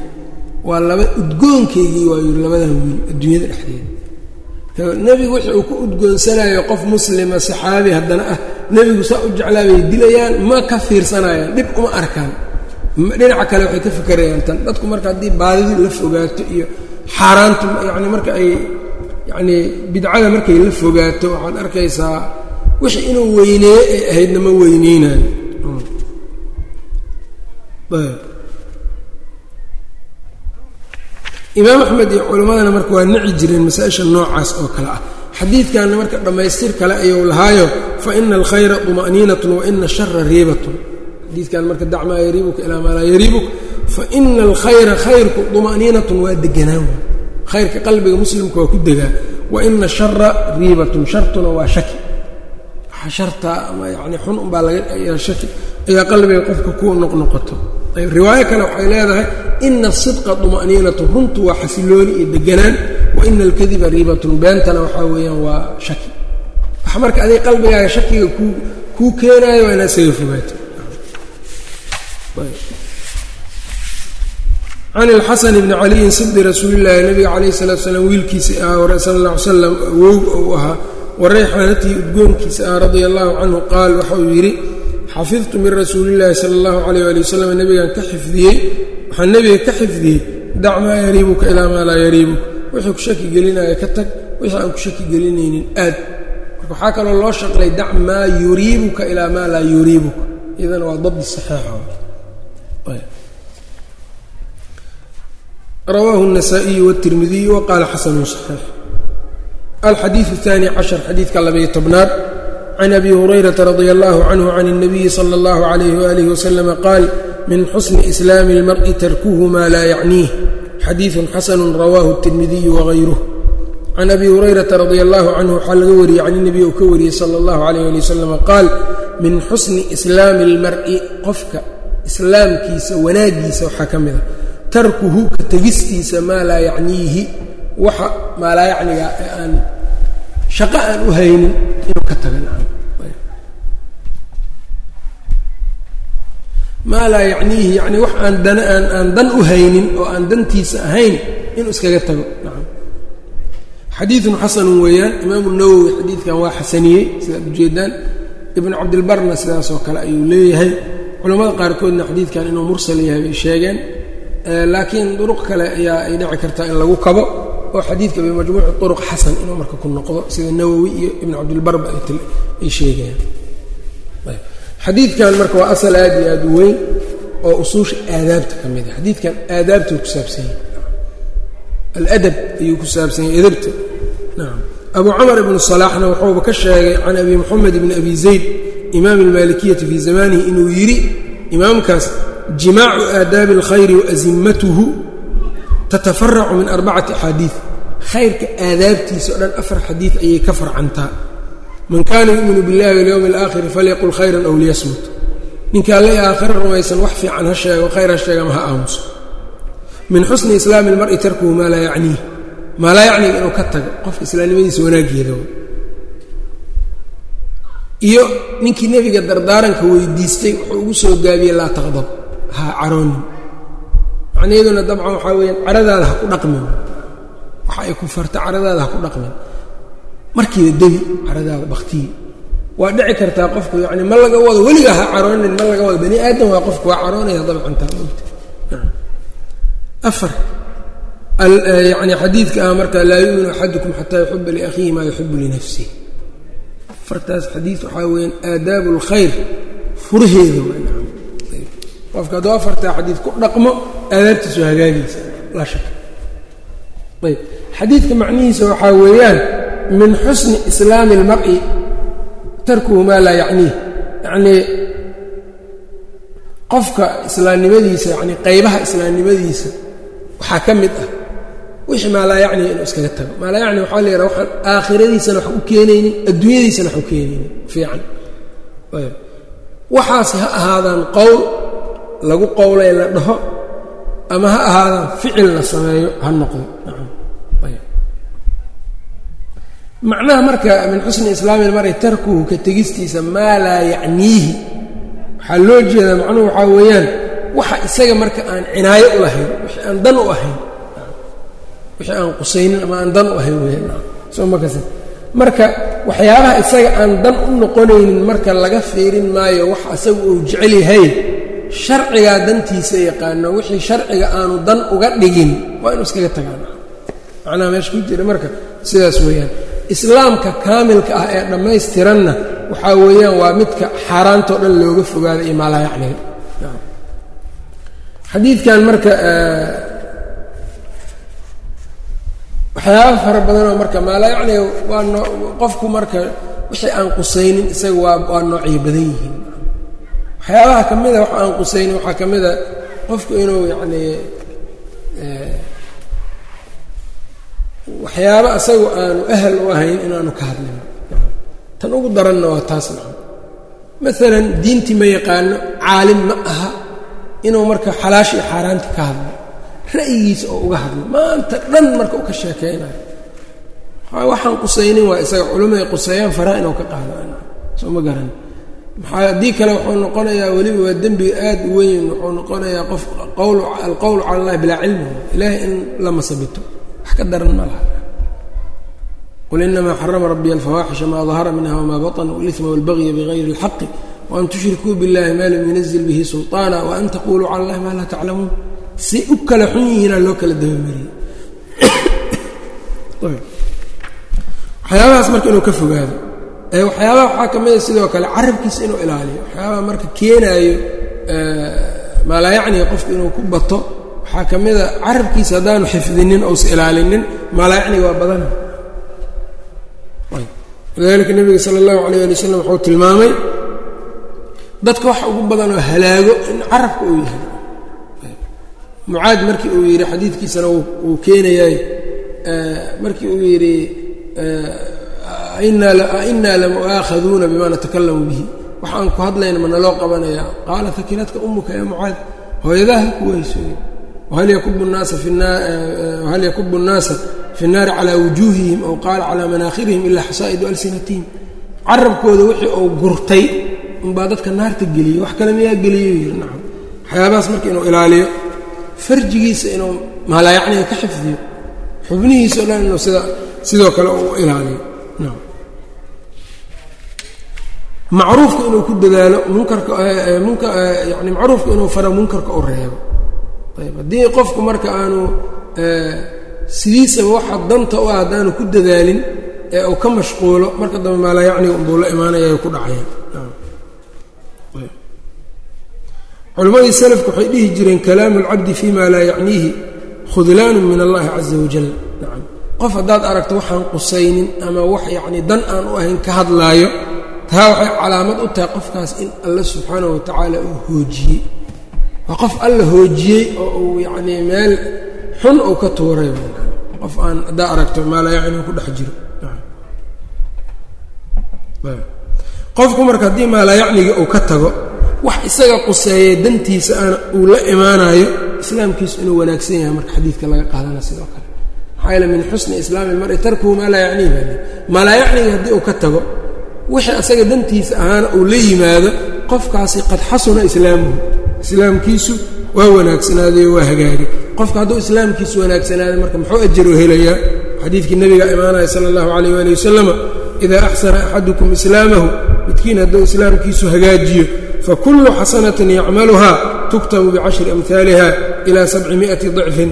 Waa laba udgoonkaygii waa yidhi labadan wiil adduunyada dhexdeeda. Nebigu wixii uu ku udgoonsanayo qof muslima saxaabi haddana ah. Nebigu saa u jeclaa bay dilayaan ma ka fiirsanayaan dhib uma arkaan dhinaca kale waxay ka fikerayaan tan dadku marka haddii baadidu la fogaato iyo xaaraantu yacni marka ay yacnii bidcada markay la fogaato waxaad arkaysaa wixii inuu weyneeyo ay ahaydna ma weyneynayo imaam axmed iyo culimmadana marka waa nici jireen masaa-isha noocaas oo kale ah. Xadiidkanna marka dhammaystir kale ayuu lahaayo fa ina alkhayra طuma'niinatun wa ina ashara riibatun xadiidkan marka dac maa yariibuka ilaa maa laa yariibuk fa ina alkhayra khayrku طuma'niinatun waa deganaan khayrka qalbiga muslimka waa ku degaa. Wa ina shara riibatun shartuna waa shaki. Sharta ama yani xun unbaa laga shaki ayaa qalbiga qofka ku noqnoqoto. Riwaayo kale waxay leedahay ina asidqa طuma'niinatu runtu waa xasilooni iyo deganaan wa ina alkadiba riibatun beentana waxaa weeyaan waa shaki. Wax marka adig qalbigaaga shakiga kuu keenaayo waa inaad isaga fogaato can ilxasan bni caliyin sibdi rasuulillaahi nabiga calayh salatu slam wiilkiisii ahaa hore alla ly awow ou ahaa warayxaanatii udgoonkiisa ah radia allahu canhu qaal waxa uu yidhi xafidtu min rasuulillaahi sala allahu calayh ali wasalam nebigan ka xifdiyey waxaan nebiga ka xifdiyey dac maa yariibuka ilaa maa laa yariibuk wixii ku shaki gelinaya ka tag wixii aan ku shaki gelinaynin aad. Waxaa kaloo loo shaqlay dac maa yuriibuka ilaa maa laa yuriibuk iyadana waa dabdi saxiixa rawaahu النasaaئiyu wالtirmidiyu waqaala xasanu صaxiix alxadiiث الثaanي caشhar xadiidka labayo tobnaad can abi hurayrata radia allahu canhu can الnabiyi salى اllahu عalayh walih waslama qaal min xusni islaami اlmar'i tarkuhu ma laa yacniih xadiiثu xasanu rawaahu الtirmidiyu wagayruh can abi hurayrata radia allahu canhu waxaa laga wariyey can الnabiy uu ka wariyey salى اllahu عalayh ali waslama qaal min xusni islaami اlmar'i qofka islaamkiisa wanaagiisa waxaa ka mid a tarkuhu ka tegistiisa maa laa yacniihi waxa maa laa yacniga ee aan shaqo aan u haynin inuu ka taga maa laa yacniihi yani wax aan dan aan aan dan u haynin oo aan dantiisa ahayn inuu iskaga tago nacam. Xadiidun xasanun weeyaan imaamu nawowi xadiidkan waa xasaniyey sidaad ujeedaan ibnu cabdilbarna sidaasoo kale ayuu leeyahay. Culammada qaarkoodna xadiidkan inuu mursal yahay bay sheegeen laakiin duruq kale ayaa ay dhici kartaa in lagu kabo oo xadiidka bimajmuuci turuq xasan inuu marka ku noqdo sida nawowi iyo ibnu cabdilbarba ay sheegayaan. Xadiidkan marka waa asal aad iyo aad u weyn oo usuusha aadaabta ka mid a xadiidkan aadaabtuu ku saabsan yahay. Aladab ayuu ku saabsan yahay edabta. Nacam abu camar ibnu salaaxna wuxuuba ka sheegay can abi moxamed ibni abi zayd imaam almaalikiyati fii zamanihi inuu yidhi imaamkaas jimaacu aadaabi alkhayri waazimatuhu tatafaracu min arbacati axaadiid khayrka aadaabtiisa o dhan afar xadiid ayay ka farcantaa man kaana yuuminu biاllahi walyowmi alaakhiri falyaqul khayran aw liyasmut ninka alle aakhira rumaysan wax fiican ha sheego khayr ha sheegama ha aamuso min xusni islaami اlmar'i tarkuhu maa laa yacniih maa laa yacniiga inuu ka tago qofka islaamnimadiisa wanaageeda iyo ninkii nebiga dardaaranka weydiistay wuxuu ugu soo gaabiyey laa taqdab ha caroonin macniyaduna dabcan waxaa weeyaan caradaada ha ku dhaqmin. Waxa ay ku farta caradaada ha ku dhaqmin. Markiiba debi caradaada baktiyi waa dhici kartaa qofku yani ma laga wado weligaa ha caroonin ma laga wado bani aadam waa qofku waa caroonaya mogta afar yani xadiidka ah marka laa yuuminu axadukum xataa yuxiba liakhiihi maa yuxibu linafsih afartaas xadiid waxaa weyaan aadaabu اlkhayr furaheeda qofka hadduu afartaa xadiid ku dhaqmo aadaabtiisu hagaagaysa. Laa shaka ayb. Xadiidka macnihiisa waxaa weeyaan min xusni islaami اlmar'i tarkuhu maa laa yacniih yacnii qofka islaamnimadiisa yani qaybaha islaamnimadiisa waxaa ka mid ah. Wixii maa laa yacni inuu iskaga tago. Maa laa yacni waxaa la yidhaha waxaan aakhiradiisana wax u keenaynin adduunyadiisana wax u keenaynin. Fiican. Ayb. Waxaas ha ahaadaan qowl lagu qowlay la dhaho ama ha ahaadaan ficil la sameeyo ha noqdo macnaha marka min xusni islaami ilmari tarkuhu ka tegistiisa maa laa yacniihi. Waxaa loo jeedaa macnuhu waxaa weeyaan waxa isaga marka aan cinaayo u lahayn wixii aan dan u ahayn. Wixii aan qusaynin ama aan dan u ahayn weyaan soo makas marka waxyaabaha isaga aan dan u noqonaynin marka laga fiirin maayo wax isaga uu jecel yahay sharcigaa dantiisa yaqaano wixii sharciga aanu dan uga dhigin waa inuu iskaga tagaan macnaha meesha ku jira marka sidaas weeyaan. Islaamka kaamilka ah ee dhammaystiranna waxaa weeyaan waa midka xaaraantao dhan looga fogaada iyo maalaa yacniga xadiidkan marka waxyaaba fara badanoo marka maalaa yacniga waa qofku marka wixii aan qusaynin isaga waa waa noocyo badan yihiin waxyaabaha ka mida wax aan qusaynin waxaa ka mida qofku inuu yacnii waxyaaba isagu aanu ahal u ahayn inaanu ka hadlin tan ugu daranna waa taas naco maalan diintii ma yaqaano caalim ma aha inuu marka xalaash iyo xaaraanti ka hadlo. Ra'yigiisa oo uga hadlo. Maanta dhan marka u ka sheekaynayo waxaan qusaynin waa isaga culimaday quseeyaan faraha inuu ka qaado. Soo ma garan maxaa haddii kale wuxuu noqonayaa weliba waa dembiga aad u weyn wuxuu noqonayaa qof alqowlu cala allahi bilaa cilmi ilaahay in la masabito wax ka daran ma laha qul inamaa xarama rabbiy alfawaaxisha maa dahara minha wmaa baطn wاlإثma wاlbagya bغayri اlxaqi waan tushrikuu biاllahi maa lam yunazil bihi sulطaana waan taquluu cala اllahi maa laa taclamuun si u kala xun yihiinaa loo kala dabamariyey waxyaabahaas marka inuu ka fogaado waxyaabaha waxaa ka mida sidoo kale carabkiisa inuu ilaaliyo. Waxyaabaha marka keenaayo maalaa yacniga qofku inuu ku bato waxaa ka mida carabkiisa haddaanu xifdinin ousa ilaalinin maalaa yacniga waa badana lidalika nebiga sala allahu alayh ali wasalam wuxuu tilmaamay dadka waxa ugu badanoo halaago in carabka uu yahay. Mucaad markii uu yidhi xadiidkiisana uu keenayay markii uu yidhi aina lamu'aakhaduuna bima natakalamu bihi. Waxaan ku hadlayna ma naloo qabanayaa. Qaala hakilatka umuka ya mucaad hooyadaha kuwahaysoy hal yakubu nnaasa fi nnaari calaa wujuuhihim aw qaala calaa manaakhirihim ila xasaa'idu alsinatihim carabkooda wixii uu gurtay unbaa dadka naarta geliyey wax kale miyaa geliyey yiri nacam. Waxyaabahaas marka inuu ilaaliyo farjigiisa inuu maalaayacniga ka xifdiyo xubnihiisa o dhan inuu sida sidoo kale uu ilaaliyo. Macruufka inuu ku dadaalo munkarka yani macruufka inuu faro munkarka u reebo. Ayb haddii qofku marka aanu sidiisaba waxa danta u ah haddaanu ku dadaalin ee uu ka mashquulo marka dambe maalaa yacniga unbuu la imaanaya ay ku dhacayaan culimmadii salafku waxay dhihi jireen kalaamu اlcabdi fima laa yacniihi khudlaanu min allahi caza wajal nacam qof haddaad aragto waxaan qusaynin ama wax yacni dan aan u ahayn ka hadlaayo taa waxay calaamad u tahay qofkaas in alle subxaanahu watacaala uu hoojiyey. Waa qof alla hoojiyey oo uu yacnii meel xun uu ka tuuray. Qof aan haddaa aragto maalaa yacni ku dhex jiro. Qofku marka haddii maalaa yacniga uu ka tago wax isaga quseeye dantiisa aana uu la imaanayo islaamkiisu inuu wanaagsan yahay marka xadiidka laga qaadana sidoo kale. Maxaa yaele min xusni islaami ilmari tarkuhu maa laa yacnihi baa haddii uu ka tago wixii asaga dantiisa ahaana uu la yimaado qofkaasi qad xasuna islaamuhu islaamkiisu waa wanaagsanaaday waa hagaagay. Qofka hadduu islaamkiisu wanaagsanaaday marka muxuu ajar u helayaa? Xadiidkii nabiga imaanaya sala allahu calayh waali wasalama idaa axsana axadukum islaamahu midkiin hadduu islaamkiisu hagaajiyo fakullu xasanatin yacmaluha tuktabu bicashri amhaaliha ilaa sabci mi'ati dicfin.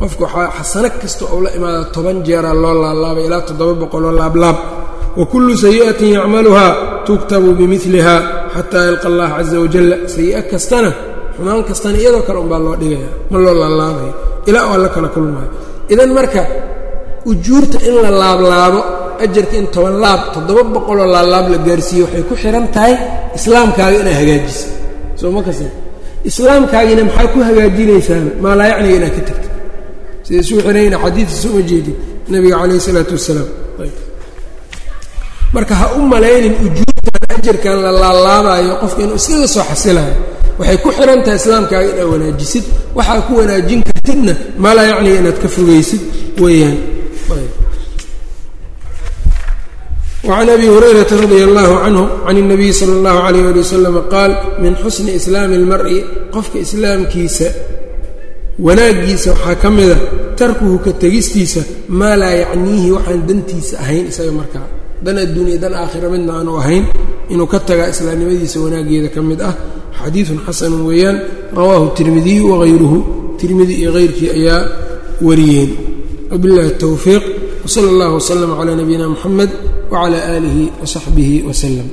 Qofka waxaa xasano kasta ou la imaada toban jeeraa loo laalaabay ilaa toddoba boqoloo laablaab wa kullu sayi'atin yacmaluha tuktabu bimiliha xataa yalqa allah caza wajalla sayi'a kastana xumaan kastana iyadoo kale unbaa loo dhigaya ma loo laalaabaya. Ilaa oo alla kala kulmaayo. Idan marka ujuurta in la laablaabo ajarka in toban laab toddoba boqoloo laablaab la gaarsiiye waxay ku xihan tahay islaamkaaga inaa hagaajisa soo ma kase islaamkaagiina maxaa ku hagaajinaysaana maalaa yacniga inaad ka tagta sida isuu xihayna xadiidkiisa uma jeedin. Nabiga calayh isalaatu wasalaam marka ha u malaynin ujuurtan ajarkan la laalaabaayo qofka inuu iskaga soo xasilayo waxay ku xihan tahay islaamkaaga inaad wanaajisid waxaa ku wanaajin kartidna maalaa yacniga inaad ka fogaysid weeyaan وعن أbي هريرة رضي الله عنه عن النبي صلى الله عليه ولي وسلم قال min xusن إسلاam الmarءi qofka islaamkiisa wanaagiisa waxaa ka mida tarkuhu ka tegistiisa maa laa yacniihi waxaan dantiisa ahayn isaga markaa dan addunya dan aakhira midna aanu ahayn inuu ka tagaa islaamnimadiisa wanaageeda ka mid ah xadiiثun xasanu weeyaan rawaahu التirmidiyu وغayruhu tirmidi iyo غayrkii ayaa wariyeen وبالlahi التwفiiq وصلى الله وسلم على نبيina mحamed وعلى آله وصaحبه وسلم